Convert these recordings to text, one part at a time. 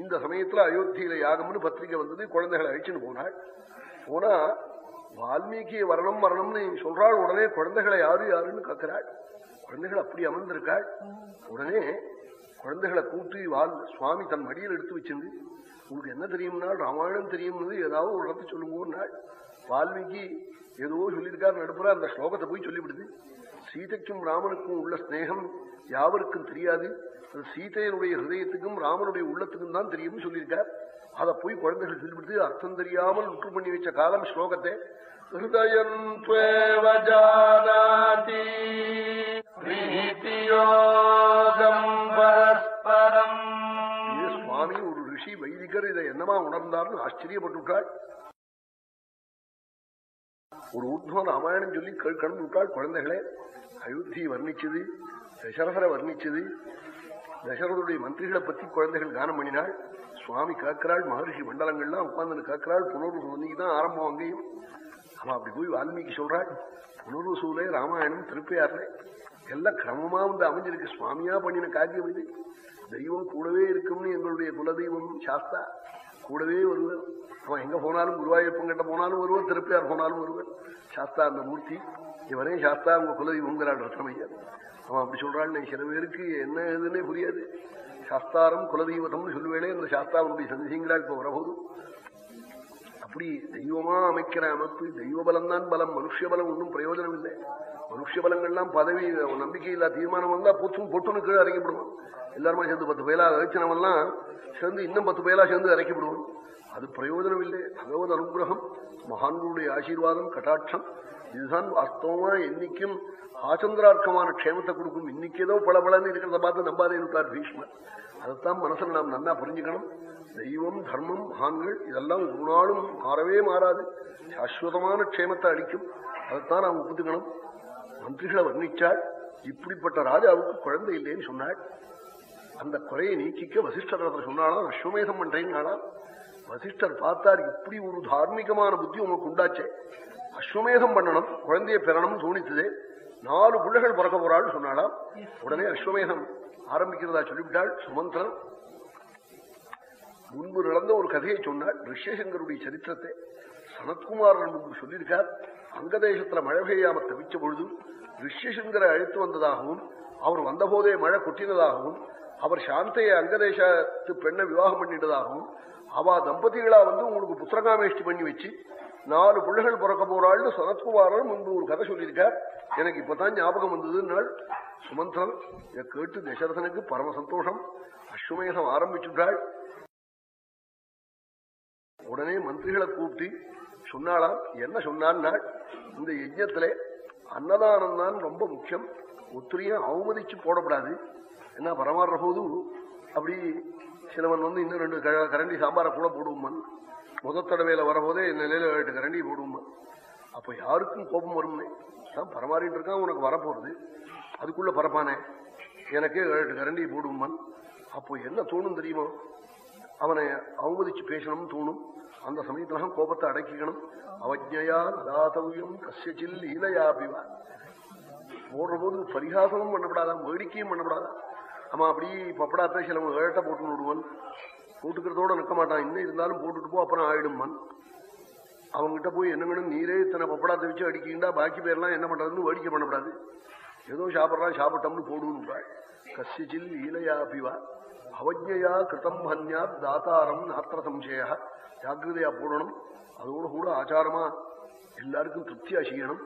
இந்த சமயத்துல அயோத்தியில யாகம்னு பத்திரிகை வந்தது குழந்தைகளை அழிச்சுன்னு போனாள். போனா வால்மீகி வரணும் வரணும்னு சொல்றாள் உடனே குழந்தைகளை யாரு யாருன்னு கக்குறாள். குழந்தைகள் அப்படி அமர்ந்திருக்காள். உடனே குழந்தைகளை கூட்டி வால் சுவாமி தன் மடியில் எடுத்து வச்சிருந்து உங்களுக்கு என்ன தெரியும்னா ராமாயணம் தெரியும்னு ஏதாவது ஒரு இடத்து சொல்லுவோம்னாள் வால்மீகி ஏதோ சொல்லியிருக்காரு நடுப்புற அந்த ஸ்லோகத்தை போய் சொல்லிவிடுது. சீதைக்கும் ராமனுக்கும் உள்ள ஸ்நேகம் யாவருக்கும் தெரியாது. சீதையனுடைய ஹிருதயத்துக்கும் ராமனுடைய உள்ளத்துக்கும் தான் தெரியும் சொல்லியிருக்கார் அதை போய் குழந்தைகள் சொல்லிவிடுத்து அர்த்தம் தெரியாமல் உற்று பண்ணி வச்ச காலம் ஸ்லோகத்தை. ஹிருதயம் பரஸ்பரம். சுவாமி ஒரு ரிஷி வைதிகர் இதை என்னமா உணர்ந்தார்னு ஆச்சரியப்பட்டுட்டாள் ஒரு ஊர்துவம் ராமாயணம் சொல்லி கண் விட்டாள் குழந்தைகளே. அயோத்தியை வர்ணிச்சது தசரசரை வர்ணிச்சது தசரதனுடைய மந்திரிகளை பத்தி குழந்தைகள் கானம் பண்ணினாள் சுவாமி காக்கிறாள் மகர்ஷி மண்டலங்கள்லாம் உட்கார்ந்து காக்கிறாள் புனர்வு இன்னைக்கு தான் ஆரம்பம் அங்கேயும். அவன் அப்படி போய் வால்மீகி சொல்றாள் புனர்வசூலே ராமாயணம் திருப்பியார்ல எல்லாம் கிரமமா வந்து அமைஞ்சிருக்கு. சுவாமியா பண்ணின காரியம் இது. தெய்வம் கூடவே இருக்கும்னு எங்களுடைய குலதெய்வம் சாஸ்தா. கூடவே வருவன் அவன் எங்க போனாலும் குருவாயூரப்பங்கிட்ட போனாலும் வருவன் திருப்பியார் போனாலும் வருவன். சாஸ்தா அந்த மூர்த்தி. இவரே சாஸ்தா உங்க குலதெய்வங்கிறாள் ரத்னமையர் அவன் அப்படி சொல்றாள் சில பேருக்கு என்ன ஏதுன்னே புரியாது. சாஸ்தாரம் குலதெய்வத்தம்னு சொல்லுவேளே அந்த சாஸ்தாவனுடைய சந்தேகங்களா இப்ப வரபோது அப்படி தெய்வமா அமைக்கிற அமைப்பு தெய்வ பலம் தான் பலம் மனுஷ பலம் ஒன்றும் பிரயோஜனம் இல்லை மனுஷ பலங்கள்லாம் பதவி நம்பிக்கை இல்லா தீர்மானம் வந்தா பொத்தும் பொட்டுன்னு கீழே இறங்கிவிடுவோம் எல்லாருமே சேர்ந்து பத்து பேலா இறைச்சினவெல்லாம் சேர்ந்து இன்னும் பத்து பேலா சேர்ந்து இறக்கிவிடுவோம் அது பிரயோஜனம் இல்லை பகவத் அனுகிரகம் மகான்களுடைய ஆசீர்வாதம் கட்டாட்சம் இதுதான் வாஸ்தவமா என்னைக்கும் ஆச்சந்திரார்க்கமான க்ஷேமத்தை கொடுக்கும். இன்னைக்கு ஏதோ பளபளன்னு இருக்கிறத பார்த்து நம்பாதேன்னுட்டார் பீஷ்மர். அதைத்தான் மனசுல நாம் நன்னா புரிஞ்சுக்கணும். தெய்வம் தர்மம் மகான்கள் இதெல்லாம் ஒரு நாளும் மாறவே மாறாது. சாஸ்வதமான க்ஷேமத்தை அளிக்கும். அதைத்தான் நாம் ஒப்புத்துக்கணும். மந்திரிகளை வர்ணிச்சாள் இப்படிப்பட்ட ராஜாவுக்கு குழந்தை இல்லைன்னு சொன்னாள். அந்த குறையை நீக்கிக்க வசிஷ்டர் சொன்னாலாம் அஸ்வமேதம் பண்றேன்னாலாம் வசிஷ்டர் பார்த்தார் இப்படி ஒரு தார்மீகமான புத்தி உனக்கு உண்டாச்சே. அஸ்வமேதம் பண்ணணும். குழந்தைய பெறணும் தோணித்தது நாலு பிள்ளைகள் பிறக்க போறாள் சொன்னாலாம் உடனே அஸ்வமேதம் ஆரம்பிக்கிறதா சொல்லிவிட்டாள் சுமந்திரன். முன்பு நடந்த ஒரு கதையை சொன்னாள். ரிஷசங்கருடைய சரித்திரத்தை சனத்குமாரன் முன்பு சொல்லியிருக்கார். அங்க தேசத்துல மழை பெய்யாம தவிச்ச பொழுது ரிஷசங்கரை அழைத்து வந்ததாகவும் அவர் வந்தபோதே மழை கொட்டினதாகவும் அவர் சாந்தையை அங்கதேசத்து பெண்ணை விவாகம் பண்ணிட்டதாகவும் அவ தம்பதிகளா வந்து உங்களுக்கு புத்திரகாமேஷ்டி பண்ணி வச்சு நாலு பிள்ளைகள் பிறக்க போறாள்னு சரத்குமாரன் முன்பு ஒரு கதை சொல்லியிருக்கார். எனக்கு இப்பதான் ஞாபகம் வந்ததுன்னாள் சுமந்திரன் இதை கேட்டு தசரதனுக்கு பரம சந்தோஷம். அஸ்வமேகம் ஆரம்பிச்சுட்டாள். உடனே மந்திரிகளை கூப்பிட்டு சொன்னாலாம் என்ன சொன்னான்னா இந்த யஜ்யத்துல அன்னதானம் தான் ரொம்ப முக்கியம். ஒத்திரியும் அவமதிச்சு போடக்கூடாது என்ன பரமாறுற போது அப்படி சிலவன் வந்து இன்னும் ரெண்டு க- கரண்டி சாம்பாரை கூட போடுவோம்மான் முத தடவையில வரபோதே நிலையில எட்டு கரண்டி போடுவோம்மா அப்ப யாருக்கும் கோபம் வரும்னே தான் பரமாறிட்டு இருக்கான் உனக்கு வரப்போறது அதுக்குள்ள பரப்பானே. எனக்கே ஏழு கரண்டி போடுவோம்மான் அப்போ என்ன தோணும் தெரியுமா? அவனை அவமதிச்சு பேசணும்னு தோணும். அந்த சமயத்துல கோபத்தை அடக்கிக்கணும். அவஜ்ஞயா நதாதவியம் கசியச்சில் லீலையாபிவா. போடுற போது பரிகாசமும் பண்ணப்படாதான் வேடிக்கையும் பண்ணப்படாதான். அவன் அப்படி பப்படாத்த சிலவன் ஏழட்ட போட்டு விடுவான் போட்டுக்கிறதோட நிற்க மாட்டான். இன்னும் இருந்தாலும் போட்டுட்டு போ அப்புறம் ஆயிடும் மண். அவங்ககிட்ட போய் என்ன வேணும்? நீரே இத்தனை பப்படாத்தை வச்சு அடிக்கிண்டா பாக்கி பேர்லாம் என்ன பண்றதுன்னு வேடிக்கை பண்ணக்கூடாது. ஏதோ சாப்பிட்றான் சாப்பிட்டோம்னு கசிச்சில் ஈலையா லீலையாபிவா அவஜ்ஞயா கிருத்தம் ஹன்யா தாத்தாரம் நாத்திர சம்சயா ஜாக்கிரதையா போடணும். அதோட கூட ஆச்சாரமா எல்லாருக்கும் திருப்தியா செய்யணும்.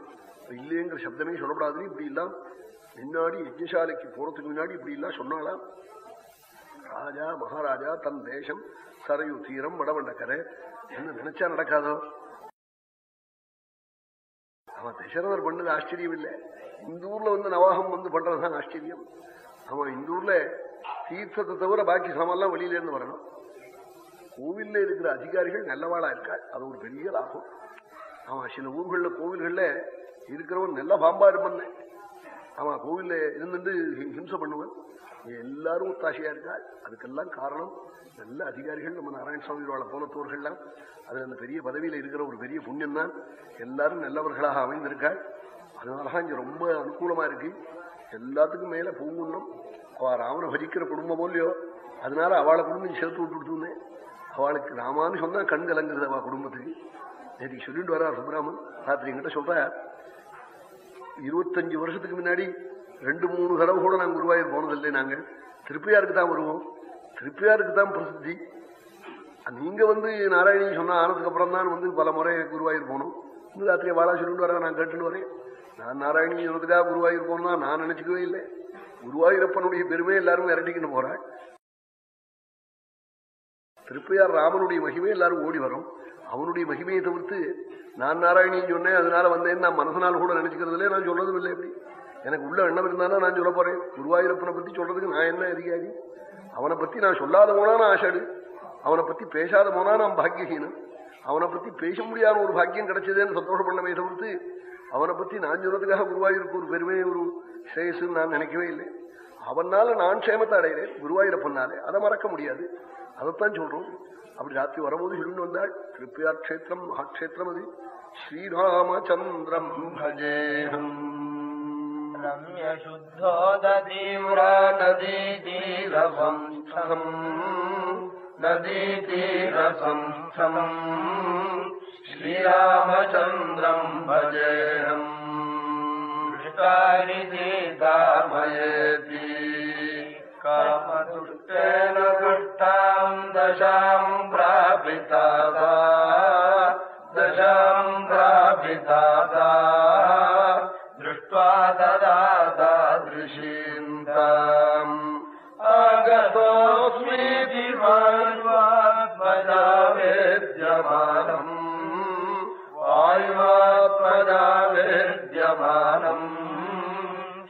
இல்லைங்கிற சப்தமே சொல்லப்படாது இப்படி எல்லாம். முன்னாடி யஜ்ஞசாலைக்கு போறதுக்கு முன்னாடி இப்படி எல்லாம் சொன்னாலாம் ராஜா மகாராஜா தன் தேசம் சரையு தீரம் வடவண்டக்கரை என்ன நினைச்சா நடக்காதோ? அவன் தசரதர் பண்ணது ஆச்சரியம் இல்லை இந்த ஊர்ல வந்து நவாகம் வந்து பண்றதுதான் ஆச்சரியம். அவன் இந்த ஊர்ல தீர்த்தத்தை தவிர பாக்கி சமெல்லாம் வெளியில இருந்து வரணும். கோவில்ல இருக்கிற அதிகாரிகள் நல்லவாளா இருக்கா அது ஒரு பெரிய லாபம். அவன் சில ஊர்கள்ல கோவில்கள்ல இருக்கிறவன் நல்ல பாம்பா இருப்பான். அவன் கோவில்ல இருந்துட்டு ஹிம்சை பண்ணுவான். எல்லாரும் ஒத்தாசையா இருக்கா அதுக்கெல்லாம் காரணம் நல்ல அதிகாரிகள் நம்ம நாராயணசாமி வாழ போனத்தோர்கள்லாம் அது அந்த பெரிய பதவியில இருக்கிற ஒரு பெரிய புண்ணியம் தான் எல்லாரும் நல்லவர்களாக அமைந்திருக்காள் அதனாலதான் இங்க ரொம்ப அனுகூலமா இருக்கு. எல்லாத்துக்கும் மேல பூங்குன்னம் அவ ராமனை பஜிக்கிற குடும்பம் போலியோ அதனால அவளை குடும்பம் சேர்த்து விட்டுடுத்துனே அவளுக்கு ராமான்னு சொன்னா கண் கலங்குறது அவ குடும்பத்துக்கு. நேற்று சொல்லிட்டு வரா சுப்ராமன் ராத்திரி என்கிட்ட சொல்ற இருபத்தஞ்சு வருஷத்துக்கு முன்னாடி ரெண்டு மூணு தடவை கூட நாங்கள் குருவாயூர் போனதில்லை நாங்கள் திருப்பியாருக்கு தான் வருவோம். திருப்பியாருக்கு தான் பிரசித்தி. நீங்க வந்து நாராயணி சொன்ன ஆனதுக்கு அப்புறம் தான் வந்து பல முறை குருவாயூர் போனோம். இந்த ராத்திரி வாழா சொல்லிட்டு வரேன் நான் கேட்டுன்னு வரேன். நான் நாராயணி சொன்னதுக்காக குருவாயூர் போனா நான் நினைச்சுக்கவே இல்லை. குருவாயூரப்பனுடைய பெருமை எல்லாரும் விரட்டிக்கிட்டு போறாள் திருப்பையார் ராமனுடைய மகிமை எல்லாரும் ஓடி வரும். அவனுடைய மகிமையை தவிர்த்து நான் நாராயணின்னு சொன்னேன் அதனால வந்தேன்னு நான் மனசனால் கூட நினைச்சுக்கிறதுல நான் சொல்றதும் இல்லை எப்படி. எனக்கு உள்ள எண்ணம் இருந்தானா நான் சொல்ல போறேன். குருவாயூரப்பனை பத்தி சொல்றதுக்கு நான் என்ன அதிகாரி? அவனை பத்தி நான் சொல்லாத போனா நான் ஆஷாடு. அவனை பத்தி பேசாத போனா நான் பாக்கியஹீனம் அவனை பத்தி பேச முடியாத ஒரு பாக்கியம் கிடைச்சதுன்னு சந்தோஷம் பண்ணவே தவிர்த்து அவனை பத்தி நான் சொல்றதுக்காக குருவாயூருக்கு ஒரு பெருமை ஒரு ஸ்ரேயஸ்ன்னு நான் நினைக்கவே இல்லை. அவனால நான் க்ஷேமத்தை அடைகிறேன் குருவாயூரப்பனாலே அதை மறக்க முடியாது. அதைத்தான் சொல்றோம். அப்படி ராத்திரி வரும்போது சொல்லுன்னு வந்தாள். கிருப்பியா கஷேத்திரம் மகாட்சேத்திரம் அது. ஸ்ரீராமச்சந்திரம் பஜேகம் नदीतीरसंस्थम् नदीतीरसंस्थम् श्रीरामचन्द्रम् भजेहम् दृष्टानि सीतामयेति कामदुष्टेन दुष्टाम् दशाम् प्रापिता सा दशाम् प्रापिता सा दृष्ट्वा तदा तादृशीन्ताम् आगतोऽस्मीति वायुवात्मजा वेद्यमानम् वायुवात्मजा वेद्यमानम्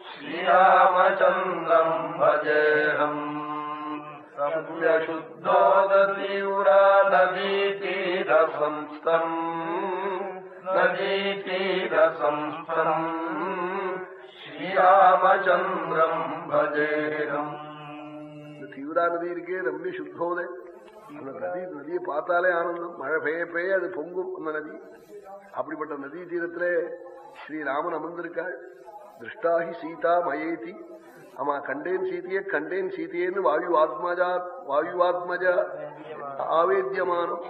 श्रीरामचन्द्रम् भजेऽहम् सम्यशुद्धोदतीव्रा नदीतीरसंस्थम् சந்திரம் பஜேகம் இந்த தீவிரா நதி இருக்கே ரொம்ப சுத்தோதே அந்த நதி நதியை பார்த்தாலே ஆனந்தம். மழை பெய்ய பெய்ய அது பொங்கும் அந்த நதி. அப்படிப்பட்ட நதி தீரத்திலே ஸ்ரீராமன் அமர்ந்திருக்காள் திருஷ்டாஹி சீதா மயேதி. ஆமா கண்டேன் சீதையே கண்டேன் சீதையேன்னு வாயு ஆத்மஜா வாயு ஆத்மஜா ஆவேத்தியமானம்.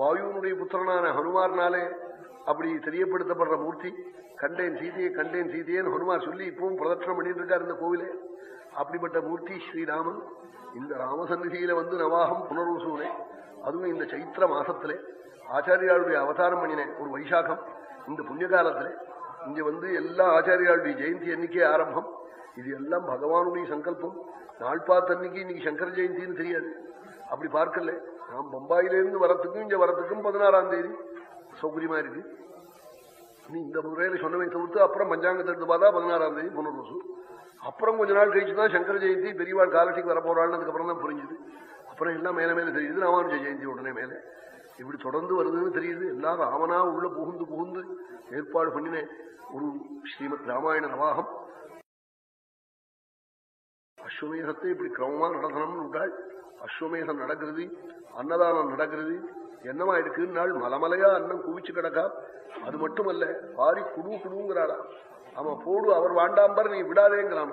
வாயுனுடைய புத்திரனான ஹனுமார்னாலே அப்படி தெரியப்படுத்தப்படுற மூர்த்தி. கண்டேன் சீதையை கண்டேன் சீதையேன்னு ஹனுமார் சொல்லி இப்பவும் பிரதட்சணம் பண்ணிட்டு இருக்கார் இந்த கோவிலே. அப்படிப்பட்ட மூர்த்தி ஸ்ரீராமன் இந்த ராமசந்நிதியில வந்து நவாகம் புனர்வசூனே அதுவும் இந்த சைத்திர மாசத்திலே ஆச்சாரியாளுடைய அவதாரம் பண்ணினேன் ஒரு வைசாகம் இந்த புண்ணிய காலத்திலே. இங்க வந்து எல்லா ஆச்சாரியாளுடைய ஜெயந்தி அன்னைக்கே ஆரம்பம். இது எல்லாம் பகவானுடைய சங்கல்பம். நாள் பார்த்தன்னைக்கு இன்னைக்கு சங்கர ஜெயந்தின்னு தெரியாது. அப்படி பார்க்கல. நாம் பம்பாயிலிருந்து வரத்துக்கும் இங்க வரத்துக்கும் பதினாறாம் தேதி. சௌகரியமா இருக்கு. நீ இந்த முறையில சொன்னவை தவிர்த்து அப்புறம் பஞ்சாங்கத்தை எடுத்து பார்த்தா பதினாறாம் தேதி புனர்வசு அப்புறம் கொஞ்ச நாள் கழிச்சு தான் சங்கர ஜெயந்தி பெரியவாள் காலட்டிக்கு வர அதுக்கப்புறம் தான் புரிஞ்சுது. அப்புறம் எல்லாம் மேல மேல தெரியுது. ராமானுஜ ஜெயந்தி உடனே மேல. இப்படி தொடர்ந்து வருதுன்னு தெரியுது. எல்லாரும் ராமனா உள்ள புகுந்து புகுந்து ஏற்பாடு பண்ணினேன் ஒரு ஸ்ரீமத் ராமாயண நவாகம். அஸ்வமேகத்தை இப்படி கிரமமா நடத்தணும்னு விட்டாள். அஸ்வமேகம் நடக்கிறது அன்னதானம் நடக்கிறது. என்னமா இருக்குன்னாள்? மலமலையா அன்னம் குவிச்சு கிடக்கா? அது மட்டுமல்ல பாரி குழு குழுங்கிறாரா ஆமா போடு அவர் வாண்டாம்பர் நீ விடாதேங்கிறான்.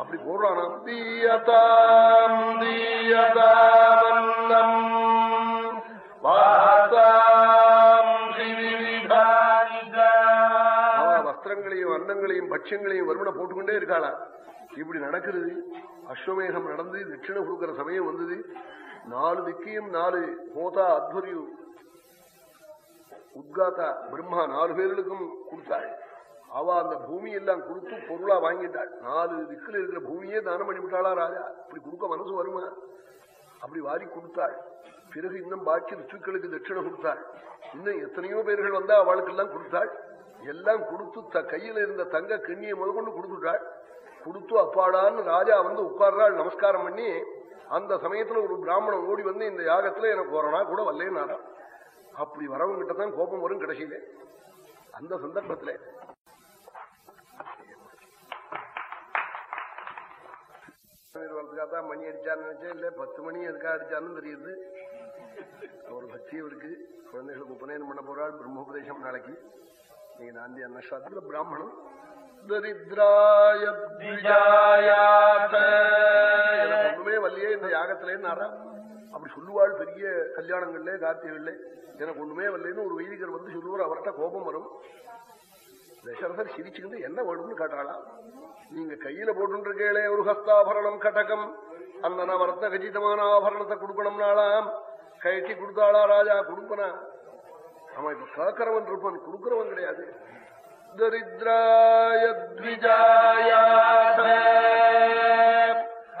அப்படி போடுறானா? தீயதாம் தீயதாமல்லம் வஸ்திரங்களையும் அன்னங்களையும் பட்சங்களையும் வருமனை போட்டுக்கொண்டே இருக்காளா? இப்படி நடக்கிறது அஸ்வமேகம் நடந்து தட்சிணை கொடுக்கிற சமயம் வந்தது. நாலு திக்கியும் நாலு போதா அத்வரியும் உத்காத்தா பிரம்மா நாலு பேர்களுக்கும் கொடுத்தாள். அவ அந்த பூமி எல்லாம் கொடுத்து பொருளா வாங்கிட்டாள். நாலு திக்கில் இருக்கிற பூமியே தானம் பண்ணிவிட்டாளா ராஜா? இப்படி கொடுக்க மனசு வருமா? அப்படி வாரி கொடுத்தாள். பிறகு இன்னும் பாக்கி ரிச்சுக்களுக்கு தட்சிணை கொடுத்தாள். இன்னும் எத்தனையோ பேர்கள் வந்தா அவளுக்கெல்லாம் கொடுத்தாள். எல்லாம் கொடுத்து த கையில இருந்த தங்க கண்ணியை முதற்கொண்டு கொடுத்துட்டாள். கொடுத்து அப்பாடான்னு ராஜா வந்து உட்கார்றாள் நமஸ்காரம் பண்ணி அந்த சமயத்துல ஒரு பிராமணன் ஓடி வந்து இந்த யாகத்துல எனக்கு போறனா கூட வரலேன்னாரா அப்படி வரவங்கிட்ட தான் கோபம் வரும் கடைசியில. அந்த சந்தர்ப்பத்தில். தான் மணி அடிச்சான்னு நினைச்சேன். இல்ல பத்து மணி எதுக்காக அடிச்சான்னு தெரியுது. ஒரு பக்தியும் இருக்கு. குழந்தைகளுக்கு உபநயனம் பண்ண போறாள். பிரம்மோபதேசம் நாளைக்கு. நீங்க நாந்தி அன்னசாத்துல பிராமணம். தரித்ராய ஒண்ணுமே வல்லையே இந்த யாகத்திலே நாராம் அப்படி சொல்லுவாள் பெரிய கல்யாணங்கள்ல கார்த்திகள்ல எனக்கு ஒண்ணுமே வரலன்னு ஒரு வைதிகர் வந்து சொல்லுவார் அவர்கிட்ட கோபம் வரும். தசரதர் சிரிச்சுக்கிட்டு என்ன வேணும்னு கேட்டாளா நீங்க கையில போட்டுருக்கேளே ஒரு ஹஸ்தாபரணம் கட்டகம் அந்த வர்த்த கஜிதமான ஆபரணத்தை கொடுக்கணும்னாலாம் கயட்டி கொடுத்தாளா ராஜா? கொடுப்பனா? அவன் இப்ப கேட்கறவன் இருப்பான் கொடுக்கறவன் கிடையாது. தரித்ராய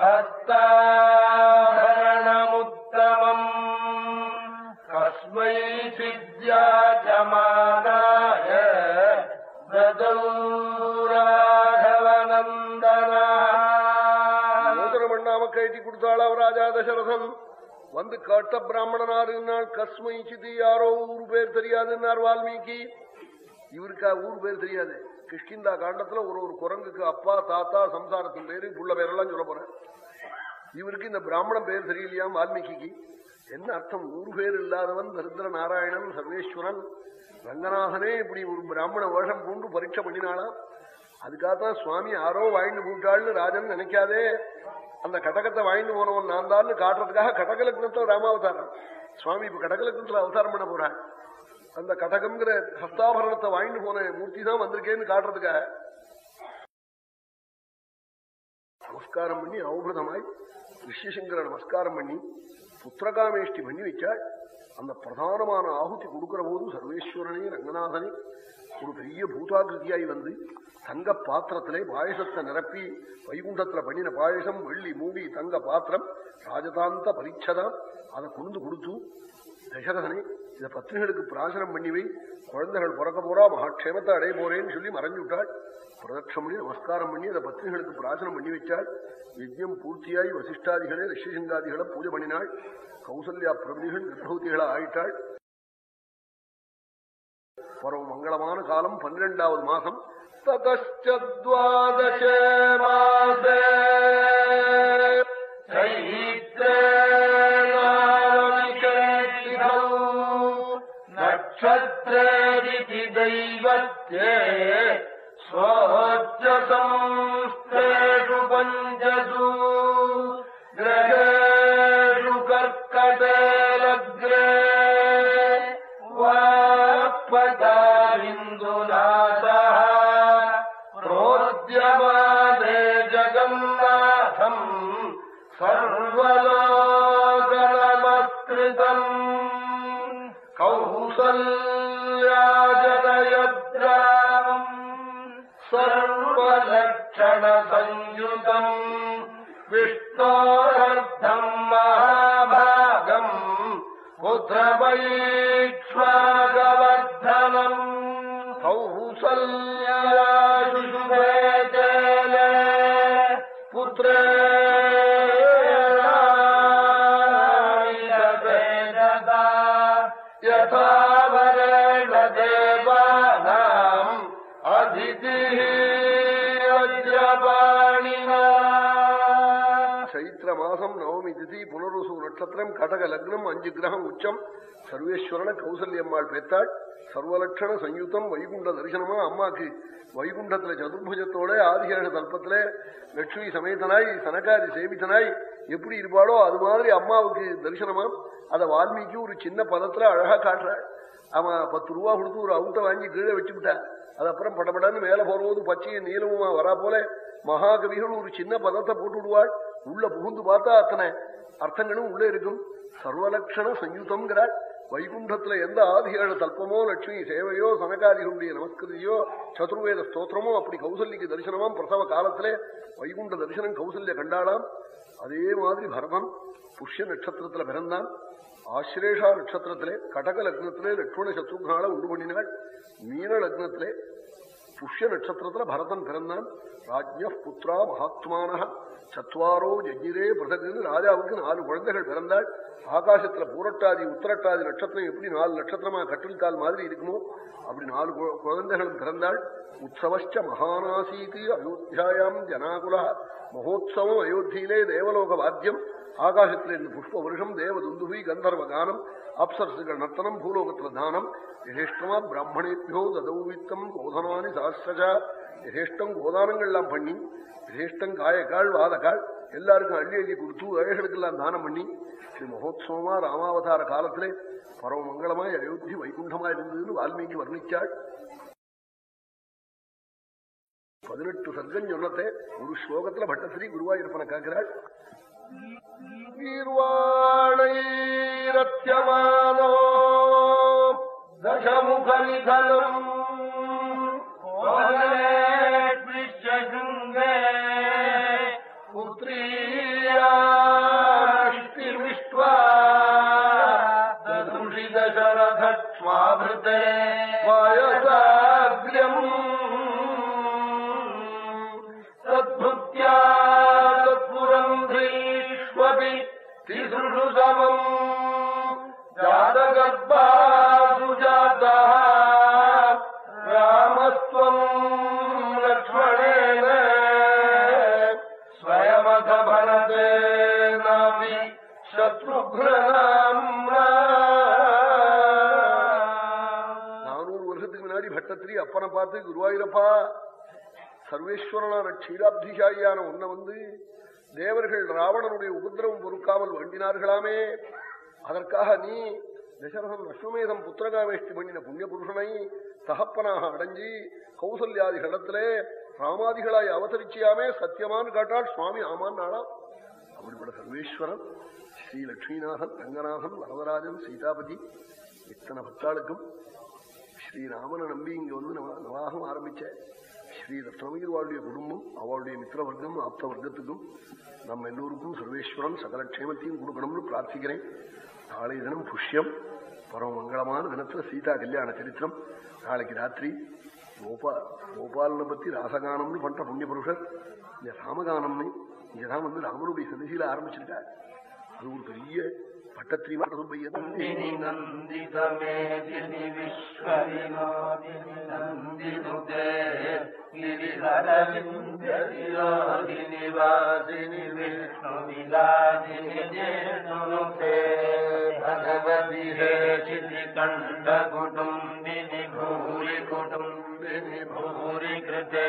ஹஸ்தா வந்து காட்ட பிராமணனாருன்னாள் கஸ்மை சிதி யாரோ ஊரு பேர் தெரியாதுன்னார் வால்மீகி. இவருக்கா ஊர் பேர் தெரியாது. கிஷ்கிந்தா காண்டத்துல ஒரு ஒரு குரங்குக்கு அப்பா தாத்தா சம்சாரத்தின் பேரு புள்ள பேரெல்லாம் சொல்ல போறேன். இவருக்கு இந்த பிராமணன் பேர் தெரியலையாம் வால்மீகிக்கு? என்ன அர்த்தம்? ஊர் பேர் இல்லாதவன் தரித்திர நாராயணன் சர்வேஸ்வரன் ரங்கநாதனே இப்படி ஒரு பிராமண வேஷம் பூண்டு பரீட்சை பண்ணினாளாம். அதுக்காகத்தான் சுவாமி யாரோ வாழ்ந்து போட்டாள்னு ராஜன் நினைக்காதே. அந்த கடகத்தை வாழ்ந்து போனவன் நான் தான் காட்டுறதுக்காக கடகலக்னத்துல ராமாவதாரம். சுவாமி இப்ப கடகலக்னத்துல அவதாரம் பண்ண போறான் அந்த கடகம்ங்கிற ஹஸ்தாபரணத்தை வாங்கிட்டு போன மூர்த்தி தான் வந்திருக்கேன்னு காட்டுறதுக்காக நமஸ்காரம் பண்ணி அவபிரதமாய் ரிஷிசங்கர நமஸ்காரம் பண்ணி புத்திரகாமேஷ்டி பண்ணி வச்சாள் அந்த பிரதானமான ஆகுதி கொடுக்கிற போது சர்வேஸ்வரனே ரங்கநாதனே. ஒரு பெரிய பூதாகிருதியாய் வந்து தங்க பாத்திரத்திலே பாயசத்தை நிரப்பி வைகுண்டத்துல பண்ணின பாயசம் வெள்ளி மூடி தங்க பாத்திரம் ராஜதாந்த பரீட்சதாம் அதை கொண்டு கொடுத்து தசரதனே இதை பத்னிகளுக்கு பிராசனம் பண்ணிவை குழந்தைகள் பிறக்க போறா மகாட்சேமத்தை அடைய போறேன்னு சொல்லி மறைஞ்சுட்டாள் பிரதட்சம் பண்ணி நமஸ்காரம் பண்ணி அதை பத்னிகளுக்கு பிராசனம் பண்ணி வச்சாள். யஜ்யம் பூர்த்தியாய் வசிஷ்டாதிகளே ரிஷிசிங்காதிகளை பூஜை பண்ணினாள். கௌசல்யா பிரபதிகள் கர்ப்பவதிகளா ஆயிட்டாள். பரவ மங்களமான காலம் பன்னிரெண்டாவது மாசம் ततश्चद्वादशे मासे चैत्रेणाविषेषितौ नक्षत्रेरिति दैवत्ये स्वोच्चसंस्थेषु पञ्चसु ग्रहेषु पुत्रवैक्ष्वागवर्धनम् कौसल्याशुशुभेतेन पुत्रे यथा वरेण देवानाम् अदितिः நட்சத்திரம் கடக லக்னம் அஞ்சு கிரகம் உச்சம். சர்வேஸ்வரன கௌசல்யம்மாள் பெற்றாள். சர்வலட்சண சயுத்தம் வைகுண்ட தரிசனமா அம்மாக்கு. வைகுண்டத்துல சதுர்புஜத்தோட ஆதிகேஷ தல்பத்துல லட்சுமி சமேதனாய் சனகாதி சேமித்தனாய் எப்படி இருப்பாளோ அது மாதிரி அம்மாவுக்கு தரிசனமா. அத வால்மீகி ஒரு சின்ன பதத்துல அழகா காட்டுறாள். அவன் பத்து ரூபா கொடுத்து ஒரு அவுட்டை வாங்கி கீழே வச்சுவிட்டான் அது அப்புறம் படபடன்னு மேல போறபோது பச்சையும் நீளமுமா வரா போல. மகாகவிகள் ஒரு சின்ன பதத்தை போட்டு விடுவாள். உள்ள புகுந்து பார்த்தா அத்தனை அர்த்தங்களும் உள்ளே இருக்கும். சர்வலட்சண சயுதம்ங்கிறாள் வைகுண்டத்துல எந்த ஆதிகேழ தல்பமோ லட்சுமி சேவையோ சனகாதிகளுடைய நமஸ்கிருதியோ சதுர்வேத ஸ்தோத்திரமோ அப்படி கௌசல்யக்கு தரிசனமாம் பிரசவ காலத்திலே வைகுண்ட தரிசனம் கௌசல்ய கண்டாளாம். அதே மாதிரி பரதன் புஷ்ய நட்சத்திரத்துல பிறந்தான். ஆசிரேஷா நட்சத்திரத்திலே கடக லக்னத்திலே லட்சுமண சத்ருகனால உண்டு பண்ணினாள். மீன லக்னத்திலே புஷ்ய நட்சத்திரத்துல பரதன் பிறந்தான் ராஜ்ய புத்ரா மகாத்மான சத்வாரோ ஜஜிரே பிரதகு ராஜாவுக்கு நாலு குழந்தைகள் பிறந்தாள். ஆகாசத்துல பூரட்டாதி உத்தரட்டாதி நட்சத்திரம் எப்படி நாலு நட்சத்திரமா கட்டில் கால் மாதிரி இருக்குமோ அப்படி நாலு குழந்தைகளும் பிறந்தாள். உற்சவச்ச மகானாசீதி அயோத்தியாயாம் ஜனாகுலா மகோத்சவம் அயோத்தியிலே தேவலோக வாத்தியம். ஆகாசத்திலிருந்து புஷ்ப வருஷம் தேவ துந்துபி கந்தர்வ கானம் அப்சரசுகள் நர்த்தனம் பூலோகத்துல தானம். யசேஷ்டமா பிராமணேபியோ ததௌவித்தம் கோதனானி சாஸ்திரஜா யசேஷ்டம் கோதானங்கள்லாம் பண்ணி யசேஷ்டம் காயக்காள் வாதக்காள் எல்லாருக்கும் அள்ளி அள்ளி கொடுத்து ஏழைகளுக்கெல்லாம் தானம் பண்ணி ஸ்ரீ மகோத்சவமா ராமாவதார காலத்திலே பரவ மங்களமாய் அயோத்தி வைகுண்டமா இருந்ததுன்னு வால்மீகி வர்ணிச்சாள். பதினெட்டு சர்க்கம் சொன்னத்தை ஒரு ஸ்லோகத்துல பட்டஸ்ரீ குருவாயிருப்பனை காக்கிறாள் ീർവാണൈരപ്യമാനോ ദശമുഖനിധനം പുത്രീയാഷ്ടിർവിഷ്ട്വാ ദുഷിദശരഥക്ഷ്മാഭൃതേ சர்வேஸ்வரனான க்ஷீராப்திசாயியான உன்னை வந்து தேவர்கள் ராவணனுடைய உபதிரவம் பொறுக்காமல் வேண்டினார்களாமே. அதற்காக நீ தசரதன் அஸ்வமேதம் புத்திரகாவேஷ்டி பண்ணின புண்ணிய புருஷனை தகப்பனாக அடைஞ்சி கௌசல்யாதி கடத்திலே ராமாதிகளாய் அவதரிச்சியாமே சத்தியமான்னு காட்டாள் சுவாமி ஆமான் நாளாம் அப்படிப்பட்ட சர்வேஸ்வரன் ஸ்ரீ லட்சுமிநாதன் ரங்கநாதன் வரதராஜன் சீதாபதி இத்தனை பக்தாளுக்கும் ஸ்ரீராமனை நம்பி இங்க வந்து நவாகம் ஆரம்பிச்சேன் ஸ்ரீ ரத்னமகிர்வாளுடைய குடும்பம் அவளுடைய மித்திர வர்க்கம் ஆப்த வர்க்கத்துக்கும் நம்ம எல்லோருக்கும் சர்வேஸ்வரன் சகல க்ஷேமத்தையும் கொடுக்கணும்னு பிரார்த்திக்கிறேன். நாளைய தினம் புஷ்யம் பரம மங்களமான தினத்துல சீதா கல்யாண சரித்திரம். நாளைக்கு ராத்திரி கோபா கோபாலனை பத்தி ராசகானம்னு பண்ற புண்ணிய புருஷர் இந்த ராமகானம்னு இங்கதான் வந்து ராமனுடைய சதிசீல ஆரம்பிச்சிருக்கார். அது ஒரு பெரிய ഭഗവതി ഭൂരി കുടുംബിനി ഭൂരി കൃതേ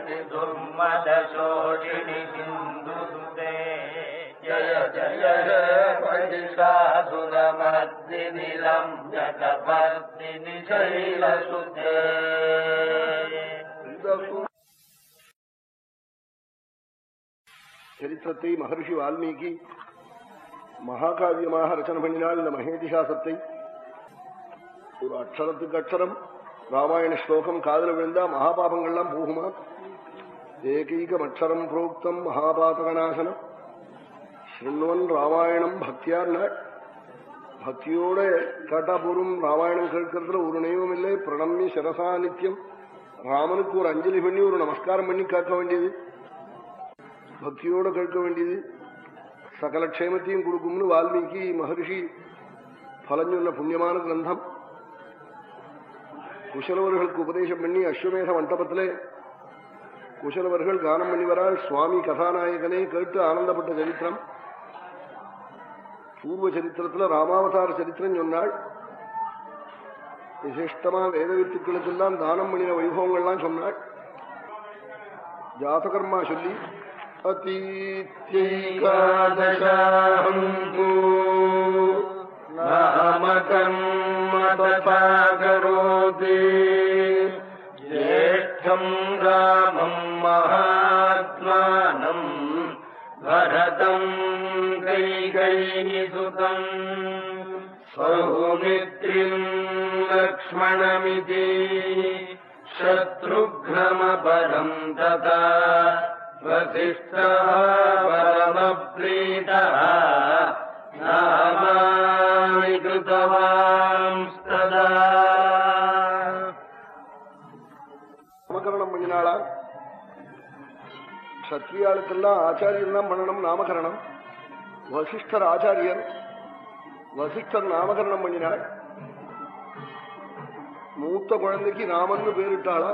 दुर्मदशोषिणि सिन्धुसुते जय जय हे महिषासुरमर्दिनि रम्यकपर्दिनि शैलसुते சரித்திரத்தை மகர்ஷி வால்மீகி மகாகாவியமாக ரச்சனை பண்ணினால் இந்த மகேதிகாசத்தை ஒரு அக்ஷரத்துக்கு அக்ஷரம் ராமாயண ஸ்லோகம் காதல விழுந்தா மகாபாபங்கள்லாம் போகுமா ஏகைகம் புரோக்தம் மகாபாதகநாசனம். ஸ்ருண்வன் ராமாயணம் பக்தியார் நாள் பக்தியோட கேட்டாபூர்வம் ராமாயணம் கேட்கறதுல ஒரு நியமம் இல்லை பிரணம்மி சிரசா நித்தியம் ராமனுக்கு ஒரு அஞ்சலி பண்ணி ஒரு நமஸ்காரம் பண்ணி கேட்க வேண்டியது. பக்தியோட கேட்க வேண்டியது. சகல க்ஷேமத்தையும் கொடுக்கும்னு வால்மீகி மகர்ஷி பலன் புண்ணியமான கிரந்தம். குஷலவர்களுக்கு உபதேசம் பண்ணி அஸ்வமேத மண்டபத்திலே குஷலவர்கள் கானம் பண்ணி சுவாமி கதாநாயகனே கேட்டு ஆனந்தப்பட்ட சரித்திரம். பூர்வ சரித்திரத்துல ராமாவதார சரித்திரம் சொன்னாள். விசிஷ்டமா வேத வித்துக்களுக்கெல்லாம் தானம் பண்ணின வைபவங்கள்லாம் சொன்னாள். ஜாதகர்மா சொல்லி அத்தீத்யைகாதசாகரோதே श्रेष्ठम् रामम् महात्मानम् भरतम् कैकैसुतम् स्वहुमित्रिम् लक्ष्मणमिति शत्रुघ्नमपरम् तथा वसिष्ठः परमप्रीतः राम சத்ரியாளுக்கெல்லாம் ஆச்சாரியன் தான் பண்ணணும் நாமகரணம். வசிஷ்டர் ஆச்சாரியர் வசிஷ்டர் நாமகரணம் பண்ணினாள் மூத்த குழந்தைக்கு ராமன்னு பேரிட்டாளா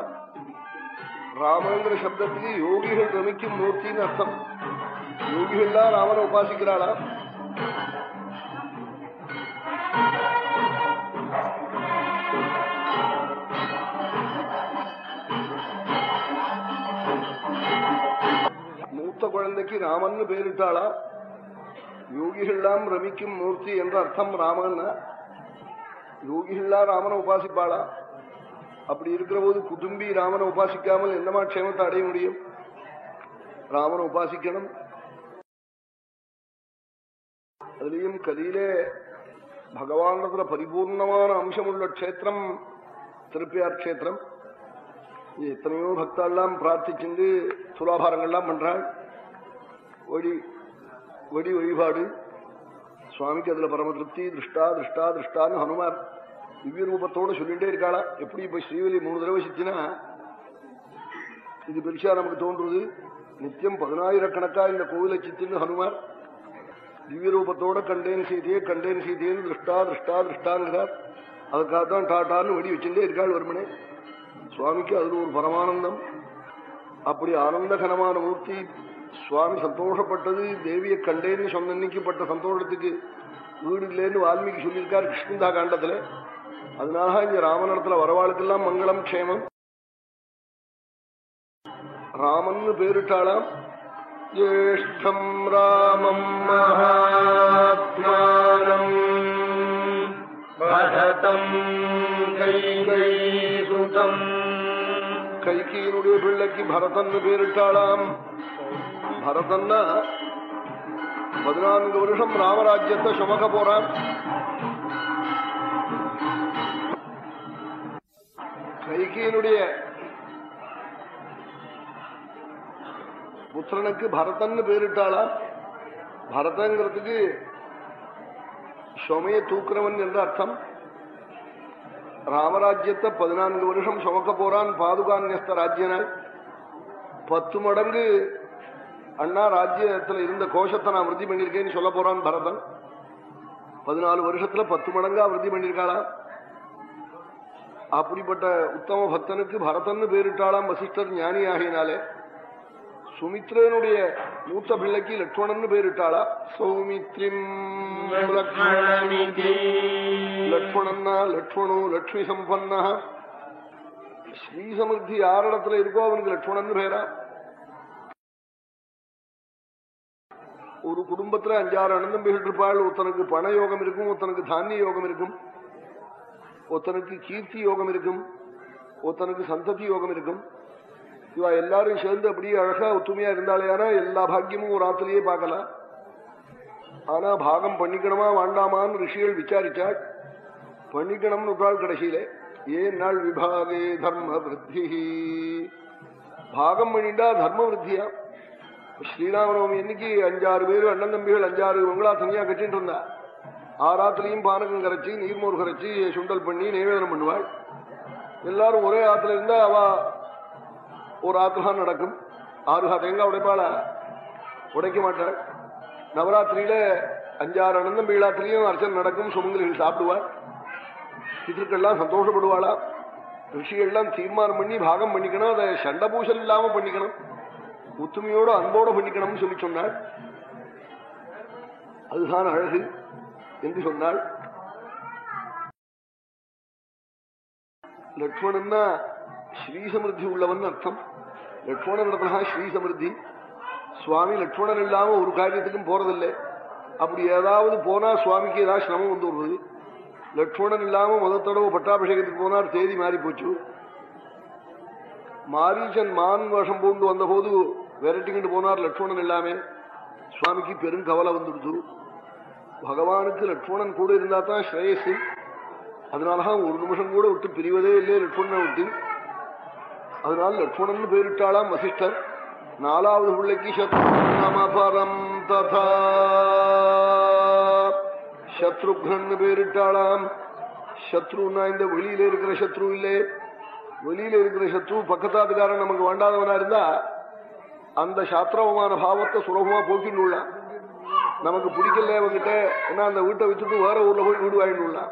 ராமங்கிற சப்தத்துக்கு யோகிகள் ரமிக்கும் மூர்த்தின்னு அர்த்தம். யோகிகள்லாம் ராமனை உபாசிக்கிறாளா மூத்த குழந்தைக்கு ராமன் பேரிட்டாளா? யோகிகள்லாம் ரமிக்கும் மூர்த்தி என்ற அர்த்தம் ராமன்னா? யோகிகள்லாம் ராமனை உபாசிப்பாளா? அப்படி இருக்கிற போது குடும்பி ராமனை உபாசிக்காமல் என்னமா க்ஷேமத்தை அடைய முடியும்? ராமனை உபாசிக்கணும். அதுலயும் கலியிலே பகவானத்துல பரிபூர்ணமான அம்சம் உள்ள க்ஷேத்திரம் திருப்பியார் க்ஷேத்திரம். எத்தனையோ பக்தாலாம் பிரார்த்திச்சுண்டு சுலாபாரங்கள்லாம் பண்றாள் வழி வடி வழிபாடு. சுவாமிக்கு அதுல பரம திருப்தி திருஷ்டா திருஷ்டா திருஷ்டான்னு ஹனுமார் திவ்ய ரூபத்தோட சொல்லிட்டே இருக்காளா. எப்படி இப்ப ஸ்ரீவலி மூணு தடவை சித்தினா? இது பெருசா நமக்கு தோன்றுறது நித்தியம் பதினாயிரக்கணக்கா இந்த கோவிலை சித்தின்னு ஹனுமார் திவ்ய ரூபத்தோட கண்டேன் சீதையே கண்டேன் சீதையேன்னு திருஷ்டா திருஷ்டா திருஷ்டான்கிறார் அதுக்காகத்தான் டாட்டான்னு வெடி வச்சுட்டே இருக்காள் வருமனே. சுவாமிக்கு அதுல ஒரு பரமானந்தம். அப்படி ஆனந்தகனமான மூர்த்தி சுவாமி சந்தோஷப்பட்டது தேவியை கண்டேன்னு சொன்ன பட்ட சந்தோஷத்துக்கு வீடு இல்லைன்னு வால்மீகி சொல்லியிருக்கார் கிருஷ்ணந்தா காண்டத்துல. அதனால இங்க ராமனிடத்துல வரவாளுக்கெல்லாம் மங்களம் க்ஷேமம். ராமன்னு பேரிட்டாளாம். ஜேஷ்டம் ராமம் மகாத்மானம். பரதம் கைகைசுதம் கைகியினுடைய பிள்ளைக்கு பரதன்னு பேரிட்டாளாம். பரதன்னா பதினான்கு வருஷம் ராமராஜ்யத்தை சுமக்க போறான். கைகியனுடைய புத்திரனுக்கு பரதன்னு பேரிட்டாளா? பரதங்கிறதுக்கு சுமைய தூக்குறவன் என்ற அர்த்தம். ராமராஜ்யத்தை பதினான்கு வருஷம் சுமக்க போறான் பாதுகான்யஸ்த ராஜ்யனாய் பத்து மடங்கு அண்ணா ராஜ்யத்துல இருந்த கோஷத்தை நான் விருத்தி பண்ணிருக்கேன்னு சொல்ல போறான் பரதன். பதினாலு வருஷத்துல பத்து மடங்கா விருத்தி பண்ணிருக்காளா அப்படிப்பட்ட உத்தம பக்தனுக்கு பரதன்னு பேரிட்டாளாம் வசிஷ்டர் ஞானி ஆகினாலே சுமித்ரனுடைய மூத்த பிள்ளைக்கு லட்சுமணன் பேரிட்டாளா? சௌமித்ரிம் லட்சுமணன்னா லட்சுமணோ லட்சுமி சம்பன்னா. ஸ்ரீ சமிருத்தி யாரிடத்துல இருக்கோ அவனுக்கு லட்சுமணன் பேரா? ஒரு குடும்பத்துல அஞ்சாறு அனந்தம்பிகள் இருப்பாள் ஒருத்தனுக்கு பண யோகம் இருக்கும் ஒருத்தனுக்கு தானிய யோகம் இருக்கும். ஒருத்தனுக்கு கீர்த்தி யோகம் இருக்கும். ஒருத்தனுக்கு சந்ததி யோகம் இருக்கும். இவா எல்லாரும் சேர்ந்து அப்படியே அழகா ஒத்துமையா இருந்தாலேயானா எல்லா பாக்கியமும் ஒரு ஆத்திலேயே பார்க்கலாம். ஆனா பாகம் பண்ணிக்கணுமா வாண்டாமான்னு ரிஷிகள் விசாரிச்சாள் பண்ணிக்கணும்னு விட்டாள் கடைசியிலே ஏன் நாள் விபாகே தர்ம விருத்தி பாகம் பண்ணிட்டா தர்ம விருத்தியா? ஸ்ரீராமநவமி இன்னைக்கு அஞ்சாறு பேர் அண்ணன் தம்பிகள் அஞ்சாறு உங்களா தனியா கட்டிட்டு இருந்தா ஆறாத்துலயும் பானகம் கரைச்சி நீர்மோர் கரைச்சி சுண்டல் பண்ணி நைவேதனம் பண்ணுவாள். எல்லாரும் ஒரே ஆத்துல இருந்தா அவ ஒரு ஆத்துல நடக்கும். ஆறு தேங்காய் உடைப்பாளா? உடைக்க மாட்டாள். நவராத்திரியில அஞ்சாறு அனந்தம் பீழாத்திரியும் அர்ச்சனை நடக்கும் சுமங்கலிகள் சாப்பிடுவாள். பிதற்கள்லாம் சந்தோஷப்படுவாளா ரிஷிகள்லாம் தீர்மானம் பண்ணி பாகம் பண்ணிக்கணும். அதை சண்டை பூசல் இல்லாம பண்ணிக்கணும். ஒத்துமையோட அன்போட பண்ணிக்கணும்னு சொல்லி சொன்னாள் அதுதான் அழகு என்று சொன்னாள் லட்சுமணன்னா ஸ்ரீ சமிருத்தி உள்ளவன் அர்த்தம். லட்சுமணன் இடத்துல ஸ்ரீ சமிருத்தி சுவாமி லட்சுமணன் இல்லாம ஒரு காரியத்துக்கும் போறதில்லை. அப்படி ஏதாவது போனா சுவாமிக்கு ஏதாவது சிரமம் வந்து வருது. லட்சுமணன் இல்லாம முத தடவை பட்டாபிஷேகத்துக்கு போனார் தேதி மாறி போச்சு மாரீசன் மான் வேஷம் பூண்டு வந்தபோது விரட்டிக்கிட்டு போனார் லட்சுமணன் எல்லாமே சுவாமிக்கு பெரும் கவலை வந்துடுச்சு. பகவானுக்கு லட்சுமணன் கூட இருந்தா தான் ஸ்ரேயஸ் அதனாலதான் ஒரு நிமிஷம் கூட விட்டு பிரிவதே இல்லையே லட்சுமணனை விட்டு. அதனால லட்சுமணன் பேரிட்டாளாம் வசிஷ்டர். நாலாவது பிள்ளைக்கு சத்ருபரம் ததா. சத்ருக்னு பேரிட்டாளாம். சத்ருன்னா இந்த வெளியில இருக்கிற சத்ரு இல்லே வெளியில இருக்கிற சத்ரு பக்கத்தாத்துக்காரன் நமக்கு வேண்டாதவனா இருந்தா அந்த சாஸ்திரவமான பாவத்தை சுலபமா போக்கின்னுள்ளான். நமக்கு பிடிக்கல அவங்கிட்ட ஏன்னா அந்த வீட்டை வித்துட்டு வேற ஊர்ல போய் வீடு வாங்கிட்டு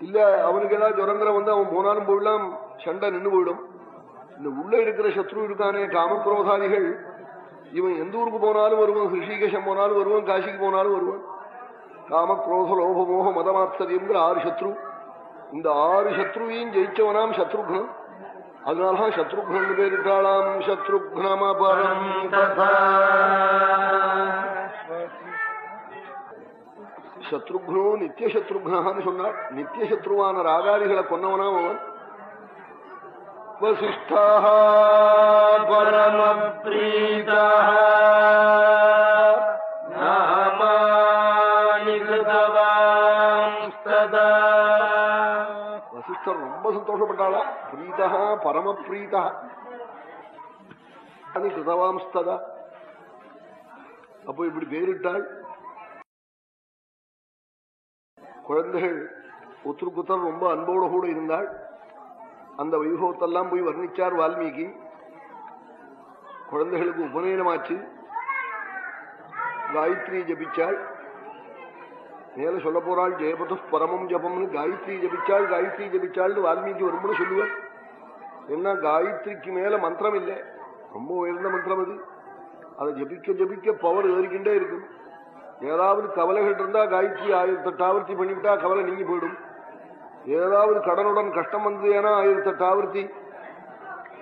இல்ல அவனுக்கு ஏதாவது ஜுரங்கிற வந்து அவன் போனாலும் போயிடலாம் சண்டை நின்று போயிடும். இந்த உள்ள இருக்கிற சத்ரு இருக்கானே காமக்ரோதாதிகள். இவன் எந்த ஊருக்கு போனாலும் வருவான் ஹிருஷிகேஷம் போனாலும் வருவான் காசிக்கு போனாலும் வருவான். காமக்ரோத லோபமோக மோக ஆறு சத்ரு. இந்த ஆறு சத்ருவையும் ஜெயிச்சவனாம் சத்ருக்னம் அதனாலதான் சத்ருக்னு பேரிட்டாளாம். சத்ருக்னமபரம் சத்ருக்னோ நித்தியசத்ருக்னான்னு சொன்னாள் நித்தியசத்ருவான ராகாதிகளை கொன்னவனா அவன். வசிஷ்டா பரமப்ரீதா பிரீத்தா பரம கிருதவாம்ஸ்ததா அப்போ இப்படி பேரிட்டாள் குழந்தைகள் ஒத்துருக்குத்தர் ரொம்ப அன்போடு கூட இருந்தாள் அந்த வைபவத்தெல்லாம் போய் வர்ணிச்சார் வால்மீகி குழந்தைகளுக்கு உபநயனமாச்சு காயத்ரி ஜபிச்சாள் மேல சொல்ல போறாள் ஜெயபது பரமம் ஜபம்னு காயத்ரி ஜபிச்சாள் காயத்ரி ஜபிச்சாள்னு வால்மீகி வரும்னு சொல்லுவார் என்ன காயத்ரிக்கு மேல மந்திரம் இல்லை? ரொம்ப உயர்ந்த மந்திரம் அது. அதை ஜபிக்க ஜபிக்க பவர் ஏறிக்கிட்டே இருக்கும். ஏதாவது கவலைகள் இருந்தா காயத்ரி ஆயிரத்தெட்டு ஆவர்த்தி பண்ணிவிட்டா கவலை நீங்கி போயிடும். ஏதாவது கடனுடன் கஷ்டம் வந்தது ஏன்னா ஆயிரத்தெட்டு ஆவர்த்தி.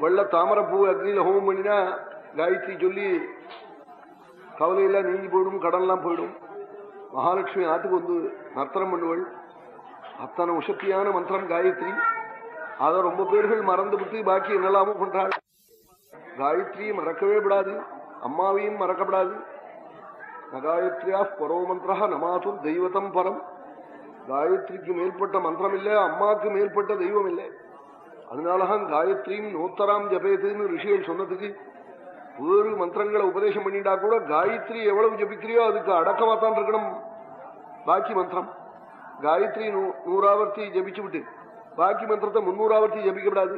வெள்ள தாமரப்பூ அக்னியில ஹோமம் பண்ணினா காயத்ரி சொல்லி கவலையெல்லாம் நீங்கி போயிடும் கடன்லாம் போயிடும். மகாலட்சுமி ஆத்துக்கு வந்து நர்த்தனம் பண்ணுவள். அத்தனை உஷக்தியான மந்திரம் காயத்ரி. அதை ரொம்ப பேர்கள் மறந்து விட்டு பாக்கி என்னெல்லாமோ பண்றாள் காயத்ரியை மறக்கவே விடாது. அம்மாவையும் மறக்கப்படாது. நகாயத்ரியா பரோ மந்திரா நமாதுர் தெய்வத்தம் பரம். காயத்ரிக்கு மேற்பட்ட மந்திரம் இல்லை அம்மாவுக்கு மேற்பட்ட தெய்வம் இல்லை. அதனாலதான் காயத்ரியும் நூத்தராம் ஜபேத்துன்னு ரிஷிகள் சொன்னதுக்கு வேறு மந்திரங்களை உபதேசம் பண்ணிட்டா கூட காயத்ரி எவ்வளவு ஜபிக்கிறியோ அதுக்கு அடக்கமாத்தான் இருக்கணும். பாக்கி மந்திரம். காயத்ரி நூறாவர்த்தி ஜபிச்சு விட்டு பாக்கி மந்திரத்தை முன்னூறாவர்த்தி ஜபிக்கப்படாது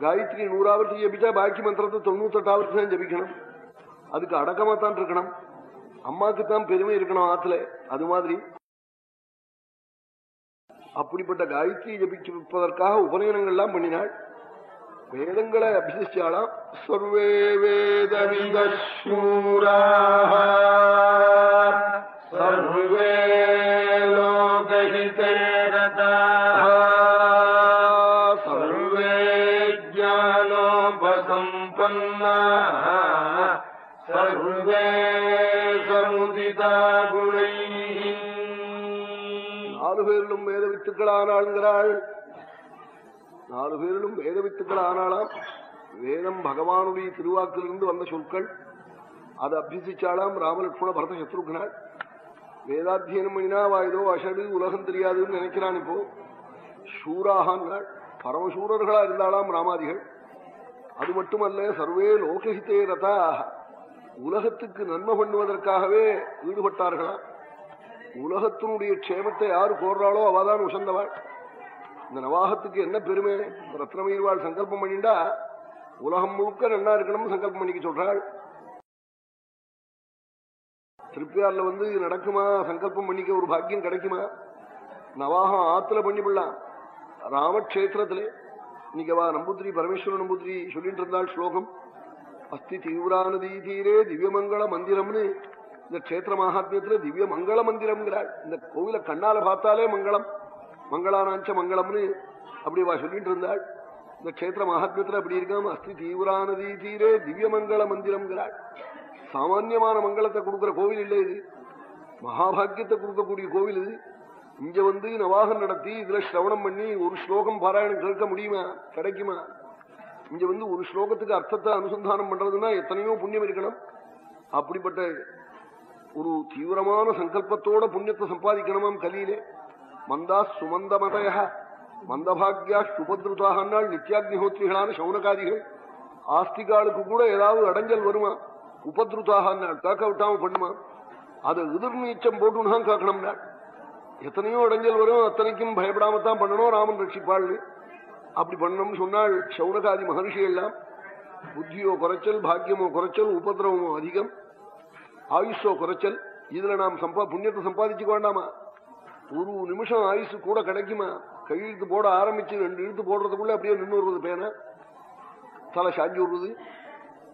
காயத்ரி நூறாவர்த்தி ஜபிச்சா பாக்கி மந்திரத்தை தொண்ணூத்தெட்டாவர்த்தி தான் ஜபிக்கணும் அதுக்கு அடக்கமா தான் இருக்கணும் அம்மாக்கு தான் பெருமை இருக்கணும் ஆத்துல அது மாதிரி அப்படிப்பட்ட காயத்ரி ஜபிப்பதற்காக உபநயனங்கள்லாம் பண்ணினாள் வேதங்களை அபியசிச்சாலாம் சர்வே வேத சர்வே வித்துக்களானாள்கிறாள் நாலு பேரிலும் வேத வித்துக்கள் ஆனாலாம் வேதம் பகவானுடைய திருவாக்கிலிருந்து வந்த சொற்கள். அதை அபியசிச்சாலாம் ராமலட்சுமண பரத சத்ருக்னாள் வேதாத்தியனம் பண்ணினா வா ஏதோ அஷடு உலகம் தெரியாதுன்னு நினைக்கிறான் இப்போ. சூராகான்னாள் பரமசூரர்களா இருந்தாளாம் ராமாதிகள். அது மட்டுமல்ல சர்வே லோகஹிதே ரதா. உலகத்துக்கு நன்மை பண்ணுவதற்காகவே ஈடுபட்டார்களாம். உலகத்தினுடைய க்ஷேமத்தை யாரு கோர்றாளோ அவதான் உசந்தவாள். இந்த நவாகத்துக்கு என்ன பெருமை? ரத்னமயிர்வாள் சங்கல்பம் பண்ணிண்டா உலகம் முழுக்க நல்லா இருக்கணும்னு சங்கல்பம் பண்ணிக்க சொல்றாள். திருப்பியார்ல வந்து நடக்குமா? சங்கல்பம் பண்ணிக்க ஒரு பாக்கியம் கிடைக்குமா? நவாகம் ஆத்துல பண்ணிவிடலாம். ராமக்ஷேத்திரத்திலே. இன்னைக்கு அவ நம்பூதிரி பரமேஸ்வர நம்பூத்திரி சொல்லிட்டு இருந்தாள் ஸ்லோகம். அஸ்தி தீவிரானதி தீரே திவ்யமங்கள மந்திரம்னு இந்த கஷேத்திர மகாத்மியத்துல திவ்ய மங்கள மந்திரம்ங்கிறாள். இந்த கோவில கண்ணால பார்த்தாலே மங்களம். மங்களானாஞ்ச மங்களம்னு அப்படி வா சொல்லிட்டு இருந்தாள். இந்த கஷேத்திர மகாத்மியத்துல அப்படி இருக்காம அஸ்தி தீவிரானதி தீரே திவ்ய மங்கள மந்திரம்ங்கிறாள். சாமான்யமான மங்களத்தை கொடுக்குற கோவில் இல்லை இது. மகாபாகியத்தை கொடுக்கக்கூடிய கோவில் இது. இங்க வந்து நவாகம் நடத்தி இதுல சிரவணம் பண்ணி ஒரு ஸ்லோகம் பாராயணம் கேட்க முடியுமா? கிடைக்குமா? இங்க வந்து ஒரு ஸ்லோகத்துக்கு அர்த்தத்தை அனுசந்தானம் பண்றதுன்னா எத்தனையோ புண்ணியம் இருக்கணும். அப்படிப்பட்ட ஒரு தீவிரமான சங்கல்பத்தோட புண்ணியத்தை சம்பாதிக்கணுமாம் கலியிலே. மந்தா சுமந்தமதய மந்தபாகியா சுபத்ருதாகனால் நித்யாக்னிஹோத்ரிகளான சௌனகாதிகள். ஆஸ்திகாளுக்கு கூட ஏதாவது அடைஞ்சல் வருமா? உபத்ருதாகனால் காக்க விட்டாம பண்ணுமா? அதை எதிர்நீச்சம் போட்டுன்னு காக்கணும்னா எத்தனையோ அடைஞ்சல் வரும் அத்தனைக்கும் பயப்படாமத்தான் பண்ணணும் ராமன் ரட்சிப்பாள். அப்படி பண்ணணும்னு சொன்னால் சௌனகாதி மகர்ஷி எல்லாம் புத்தியோ குறைச்சல் பாக்கியமோ குறைச்சல் உபதிரவமோ அதிகம். ஆயுஷோ குறைச்சல். இதுல நாம் சம்பா புண்ணியத்தை சம்பாதிச்சுக்க வேண்டாமா? ஒரு நிமிஷம் ஆயுசு கூட கிடைக்குமா? கையெழுத்து போட ஆரம்பிச்சு ரெண்டு இழுத்து போடுறதுக்குள்ள அப்படியே நின்று வருவது பேன? தலை சாஞ்சி விடுறது.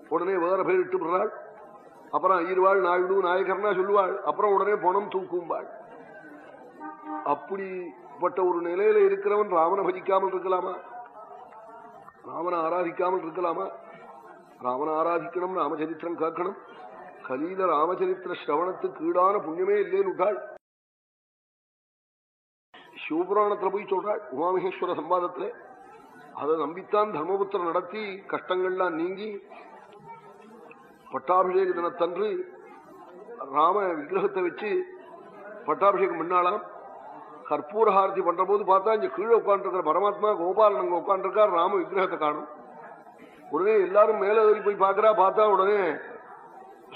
உடனே வேற பேர் இட்டு விடுறாள். அப்புறம் ஈர்வாள் நாயுடு நாயகர்னா சொல்லுவாள். அப்புறம் உடனே பணம் தூக்கும்பாள். அப்படிப்பட்ட ஒரு நிலையில இருக்கிறவன் ராமனை பஜிக்காமல் இருக்கலாமா? ராமனை ஆராதிக்காமல் இருக்கலாமா? ராமனை ஆராதிக்கணும் ராமச்சரித்திரம் கேட்கணும். கலீல ராமச்சரித்திர சிரவணத்துக்கு ஈடான புண்ணியமே இல்லேன்னு விட்டாள். சிவபுராணத்துல போய் சொல்றாள் உமாமகேஸ்வர சம்பாதத்துல. அதை நம்பித்தான் தர்மபுத்திரம் நடத்தி கஷ்டங்கள்லாம் நீங்கி பட்டாபிஷேக தினத்தன்று ராம விக்கிரகத்தை வச்சு பட்டாபிஷேகம் பண்ணாலாம் கற்பூரஹாரதி பண்ற போது பார்த்தா இங்க கீழே உட்காந்துருக்கிற பரமாத்மா கோபாலன் அங்க உட்காந்துருக்கார் ராம விக்கிரகத்தை காணும். உடனே எல்லாரும் மேல ஏறி போய் பாக்குறா பார்த்தா உடனே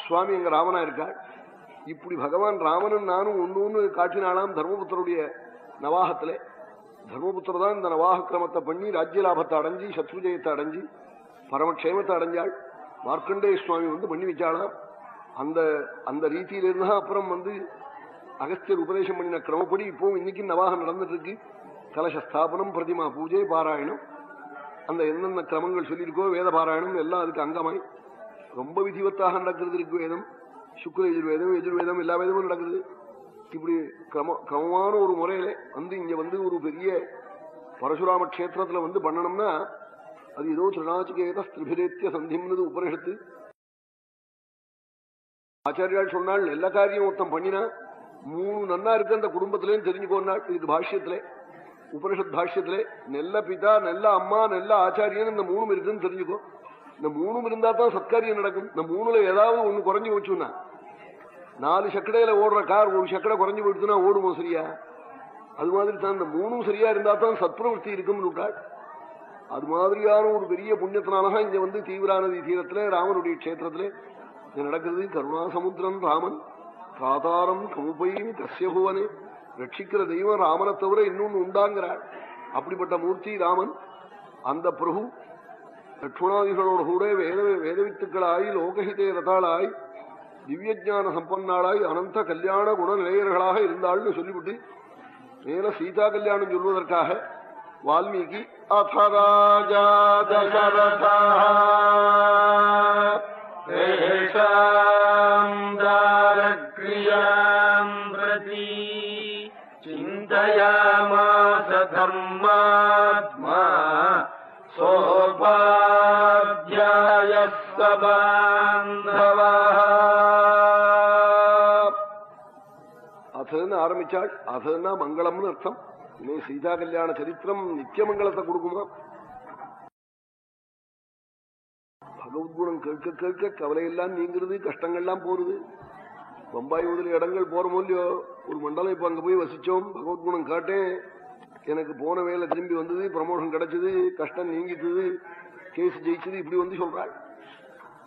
சுவாமி எங்க ராமனா இருக்காள் இப்படி பகவான் ராமனும் நானும் ஒன்னு ஒண்ணு காட்டினாலாம் தர்மபுத்தருடைய நவாகத்திலே. தர்மபுத்திர தான் இந்த நவாக கிரமத்தை பண்ணி ராஜ்ய லாபத்தை அடைஞ்சி சத்ருஜயத்தை அடைஞ்சி பரமக்ஷேமத்தை அடைஞ்சாள். மார்க்கண்டேய சுவாமி வந்து பண்ணி வச்சாலாம் அந்த அந்த ரீதியில இருந்தா அப்புறம் வந்து அகஸ்தியர் உபதேசம் பண்ணின கிரமப்படி இப்போ இன்னைக்கு நவாகம் நடந்துட்டு இருக்கு கலசஸ்தாபனம் பிரதிமா பூஜை பாராயணம். அந்த என்னென்ன கிரமங்கள் சொல்லியிருக்கோ வேத பாராயணம் எல்லாம் அதுக்கு அங்கமாய். ரொம்ப விதிவத்தாக நடக்கிறது இருக்கு வேதம் சுக்ர எதிர்வேதம் எதிர்வேதம் எல்லா வேதமும் நடக்கிறது இப்படி கிரம கிரமமான ஒரு முறையில வந்து இங்க வந்து ஒரு பெரிய பரசுராம கஷேத்திரத்துல வந்து பண்ணணும்னா அது ஏதோ திருநாச்சிகேத ஸ்திரிபிரேத்திய சந்திம்னது உபரிஷத்து. ஆச்சாரியால் சொன்னால் நல்ல காரியம் ஒருத்தம் பண்ணினா மூணு நன்னா இருக்கு அந்த குடும்பத்திலேயும் தெரிஞ்சுக்கோனால் இது பாஷ்யத்திலே. உபனிஷத் பாஷ்யத்திலே நெல்ல பிதா நெல்ல அம்மா நெல்ல ஆச்சாரியன் இந்த மூணும் இருக்குன்னு தெரிஞ்சுக்கோ. இந்த மூணும் இருந்தா தான் சத்காரியம் நடக்கும். இந்த மூணுல ஏதாவது ஒண்ணு குறைஞ்சு போச்சுன்னா நாலு சக்கடையில ஓடுற கார் ஒரு சக்கடை குறைஞ்சு போயிடுச்சுன்னா ஓடுமோ சரியா? அது மாதிரி தான் இந்த மூணும் சரியா இருந்தா தான் சத்பிரவருத்தி இருக்கும்னு விட்டாள் அது மாதிரியான ஒரு பெரிய புண்ணியத்தினாலதான் இங்க வந்து தீவிராநதி தீரத்துல ராமனுடைய கஷேத்திரத்துல நடக்கிறது. கருணாசமுத்திரன் ராமன் காதாரம் கமுபைன்னு கசியபுவனே ரட்சிக்கிற தெய்வம் ராமனை தவிர இன்னொன்னு உண்டாங்கிறாள் அப்படிப்பட்ட மூர்த்தி ராமன் அந்த பிரபு லட்சுமணாதிகளோடு கூட வேத வேதவித்துக்களாய் லோகஹிதே ரதாளாய் திவ்யஜான சம்பன்னாளாய் அனந்த கல்யாண குண நிலையர்களாக இருந்தாள்னு சொல்லிவிட்டு மேல சீதா கல்யாணம் சொல்வதற்காக வால்மீகி அசராஜா தசரதா தர்மாத்மா சோக धर्मात्मा सोपाध्यायः स बान्धवः அதுன்னு ஆரம்பிச்சாள் அதுன்னா மங்களம்னு அர்த்தம் இனி சீதா கல்யாண சரித்திரம் நித்திய மங்களத்தை கொடுக்குமா பகவத்குணம் கேட்க கேட்க கவலையெல்லாம் நீங்கிறது கஷ்டங்கள்லாம் போறது பம்பாய் முதலிய இடங்கள் போறோமோ இல்லையோ ஒரு மண்டலம் இப்ப அங்க போய் வசிச்சோம் பகவத்குணம் காட்டேன் எனக்கு போன வேலை திரும்பி வந்தது ப்ரமோஷன் கிடைச்சது கஷ்டம் நீங்கிட்டது கேஸ் ஜெயிச்சது இப்படி வந்து சொல்றாள்.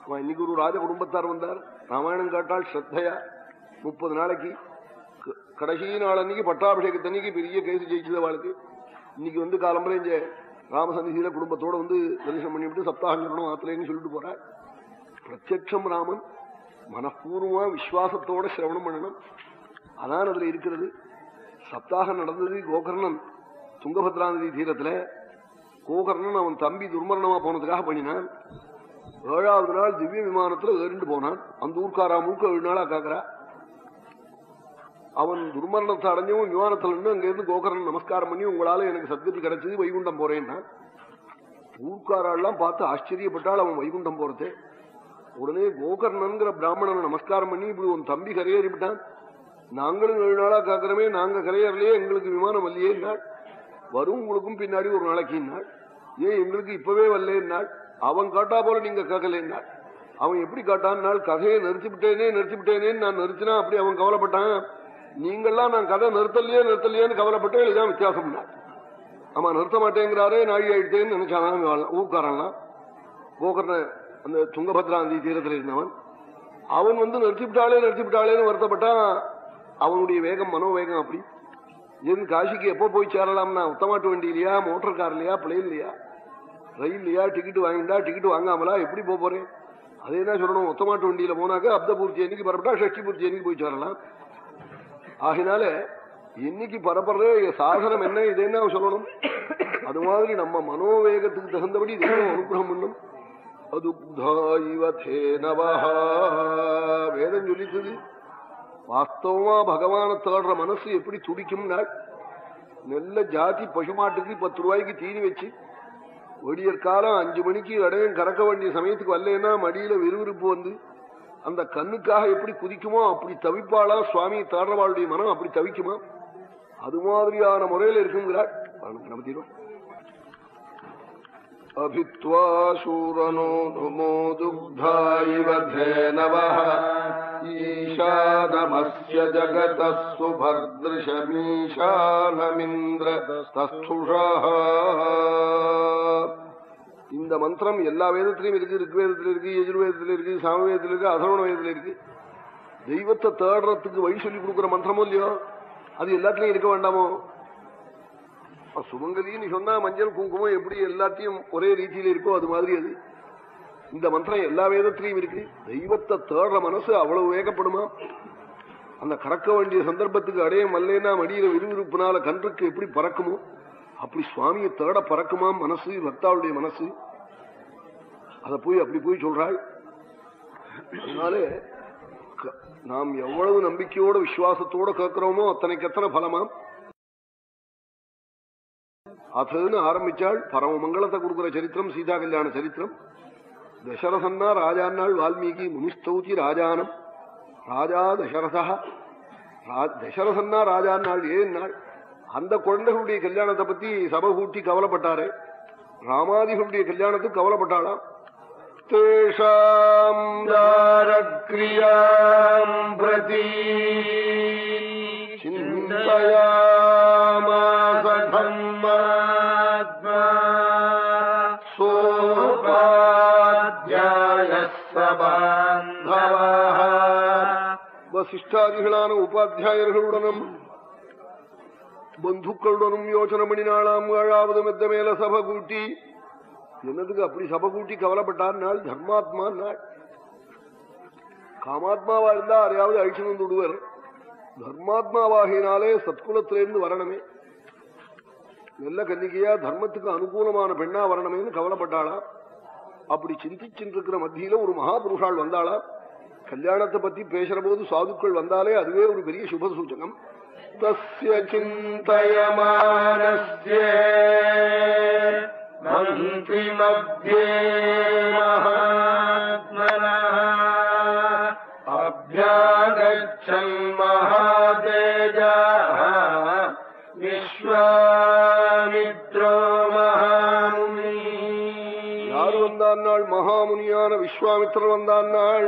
அவன் இன்னைக்கு ஒரு ராஜ குடும்பத்தார் வந்தார். ராமாயணம் காட்டாள் ஸ்ரத்தையா? முப்பது நாளைக்கு. க- கடைசி நாள் அன்னைக்கு பட்டாபிஷேகத்தன்னைக்கு பெரிய கேஸ் ஜெயிச்சது அவளுக்கு. இன்னைக்கு வந்து காலம்பரை இங்க ராமசன்னிதியில குடும்பத்தோட வந்து தரிசனம் பண்ணிவிட்டு சப்தாகம் சொல்லணும் ஆத்திரேன்னு சொல்லிட்டு போறாள் பிரத்யட்சம் ராமன் மனப்பூர்வமா விசுவாசத்தோட சிரவணம் பண்ணணும். அதான் அதுல இருக்கிறது. சப்தாகம் நடந்தது கோகர்ணன் துங்கபத்ரா நதி தீரத்துல கோகர்ணன் அவன் தம்பி துர்மரணமா போனதுக்காக பண்ணினான். ஏழாவது நாள் திவ்ய விமானத்துல ஏறிண்டு போனான். அந்த ஊர்க்காரா மூக்க ஏழு நாளா காக்குறா. அவன் துர்மரணத்தை அடைஞ்சவும் விமானத்துல இருந்து அங்கிருந்து கோகர்ணன் நமஸ்காரம் பண்ணி உங்களால எனக்கு சத்கதி கிடைச்சது வைகுண்டம் போறேன்னா. ஊர்க்காரெல்லாம் பார்த்து ஆச்சரியப்பட்டால் அவன் வைகுண்டம் போறது. உடனே கோகர்ணன்கிற பிராமணனை நமஸ்காரம் பண்ணி இப்படி உன் தம்பி கரையேறிவிட்டான். நாங்களும் ஏழு நாளா காக்கிறோமே நாங்க கரையேறலையே எங்களுக்கு விமானம் இல்லையே நாள் வரும் உங்களுக்கும் பின்னாடி ஒரு நாளைக்கு நாள் ஏன் எங்களுக்கு இப்பவே வரலேன்னாள் அவன் காட்டா போல நீங்க கேட்கலேன்னாள் அவன் எப்படி காட்டான்னாள் கதையை நிறுத்திவிட்டேனே நிறுத்திவிட்டேனேன்னு நான் நிறுத்தினா அப்படி அவன் கவலைப்பட்டான்? நீங்கள்லாம் நான் கதை நிறுத்தலையே நிறுத்தலையேன்னு கவலைப்பட்டேன் இதுதான் வித்தியாசம்னா ஆமா நிறுத்த மாட்டேங்கிறாரே நாழி ஆயிடுத்தேன்னு நினைச்சான். ஊக்காரன்லாம் போக்குற அந்த துங்கபத்ரா நதி தீரத்தில் இருந்தவன். அவன் வந்து நிறுத்திவிட்டாளே நிறுத்திவிட்டாளேன்னு வருத்தப்பட்டான். அவனுடைய வேகம் மனோவேகம் அப்படி. என் காசிக்கு எப்போ போய் சேரலாம்னா? உத்தமாட்டு வண்டி இல்லையா மோட்டர் கார் இல்லையா பிளேன் இல்லையா ரயில் இல்லையா டிக்கெட் வாங்கிட்டா டிக்கெட் வாங்காமலா? எப்படி போக போறேன்? அது என்ன சொல்லணும்? ஒத்தமாட்டு வண்டியில போனாக்க அப்தபூர் பூர்த்தி பரப்பட்டா ஷஷ்டிபூர் பூர்த்தி போய் சேரலாம். ஆகினால இன்னைக்கு பரப்படுற சாதனம் என்ன இது என்ன சொல்லணும்? அது மாதிரி நம்ம மனோவேகத்துக்கு தகுந்தபடி தெய்வம் அனுகிரகம் பண்ணும் அதுப்தாயிவதேனவஹா வேதம் சொல்லித்தது வாஸ்தவமா பகவான தேடுற மனசு எப்படி துடிக்கும்னா நல்ல ஜாதி பசுமாட்டுக்கு பத்து ரூபாய்க்கு தீனி வச்சு வெடியற் காலம் அஞ்சு மணிக்கு இடையும் கறக்க வேண்டிய சமயத்துக்கு வரலன்னா மடியில விறுவிறுப்பு வந்து அந்த கண்ணுக்காக எப்படி குதிக்குமோ அப்படி தவிப்பாளா சுவாமி தாடுறவாளுடைய மனம் அப்படி தவிக்குமா? அது மாதிரியான முறையில இருக்குங்கிறார் நமத்திடும் अभित्वा शूरनो नुमो दुग्धायिव धेनवः ईशानमस्य जगतः सुभर्दृशमीशानमिन्द्र तस्थुषः இந்த மந்திரம் எல்லா வேதத்திலையும் இருக்கு ரிக்வேதத்தில் இருக்கு எஜுர்வேதத்தில் இருக்கு சாமவேதத்தில் இருக்கு அதர்வண வேதத்தில் இருக்கு தெய்வத்தை தேடுறதுக்கு வழி சொல்லி கொடுக்குற மந்திரமோ இல்லையோ அது எல்லாத்துலயும் இருக்க வேண்டாமோ சுமங்கலின்னு சொன்னா மஞ்சள் குங்குமம் எப்படி எல்லாத்தையும் ஒரே ரீதியில இருக்கோ அது மாதிரி அது. இந்த மந்திரம் எல்லா வேதத்திலையும் இருக்கு. தெய்வத்தை தேடுற மனசு அவ்வளவு வேகப்படுமா? அந்த கறக்க வேண்டிய சந்தர்ப்பத்துக்கு அடையம் அல்லேனா மடியில விறுவிறுப்புனால கன்றுக்கு எப்படி பறக்குமோ அப்படி சுவாமியை தேட பறக்குமா மனசு பக்தாவுடைய மனசு? அத போய் அப்படி போய் சொல்றாள். அதனால நாம் எவ்வளவு நம்பிக்கையோட விசுவாசத்தோட கேட்கிறோமோ அத்தனைக்கு எத்தனை பலமா? அதுன்னு ஆரம்பிச்சாள் பரம மங்களத்தை கொடுக்கிற சரித்திரம் சீதா கல்யாண சரித்திரம் தசரசன்னா ராஜான்னாள் வால்மீகி முனிஸ்தௌதி ராஜானம் ராஜா தசரதா தசரசன்னா ராஜான்னாள் ஏன் நாள் அந்த குழந்தைகளுடைய கல்யாணத்தை பத்தி சபை கூட்டி கவலைப்பட்டாரு ராமாதிகளுடைய கல்யாணத்துக்கு கவலைப்பட்டாளாம் தேஷாம் பிரதி சிந்தையா வசிஷ்டாதிகளான உபாத்தியாயர்களுடனும் பந்துக்களுடனும் யோசனை பண்ணினாளாம் ஏழாவது மெத்த மேல சபை கூட்டி என்னதுக்கு அப்படி சபை கூட்டி கவலைப்பட்டார் நாள் தர்மாத்மா நாள் காமாத்மாவா இருந்தா யாரையாவது அழிச்சு வந்து விடுவர் தர்மாத்மாவாகினாலே சத்குலத்திலிருந்து வரணுமே நல்ல கன்னிகையா தர்மத்துக்கு அனுகூலமான பெண்ணா வரணுமேனு கவலைப்பட்டாளா? அப்படி சிந்திச்சுட்டு இருக்கிற மத்தியில ஒரு மகாபுருஷால் வந்தாளா? கல்யாணத்தை பத்தி பேசுற போது சாதுக்கள் வந்தாலே அதுவே ஒரு பெரிய சுப சூச்சகம். தஸ்ய தயமானஸ்ய மகாதே. மகாமுனியான விஸ்வாமித்திரர் வந்தான் நாள்.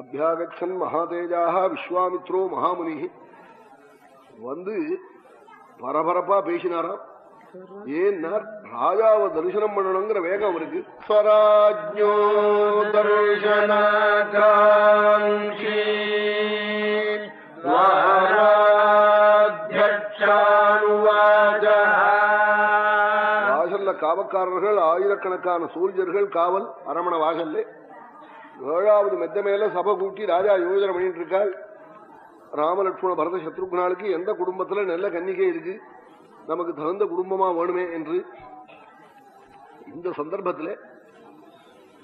அபியாகச்சன் மகாதேஜாக விஸ்வாமித்ரோ மகாமுனி. வந்து பரபரப்பா பேசினாராம். ஏன்னா ராஜாவை தரிசனம் பண்ணணுங்கிற வேகம் இருக்கு அவருக்கு ஸ்வராஜ்யோ தர்ஷனாட்சா காவக்காரர்கள் ஆயிரக்கணக்கான சூரியர்கள் காவல் அரமண வாசல்ல ஏழாவது மெத்த மேல சபை கூட்டி ராஜா யோஜனை பண்ணிட்டு இருக்காள் ராமலட்சுமண பரத சத்ருகுணாளுக்கு எந்த குடும்பத்துல நல்ல கன்னிகை இருக்கு? நமக்கு தகுந்த குடும்பமா வேணுமே என்று. இந்த சந்தர்ப்பத்துல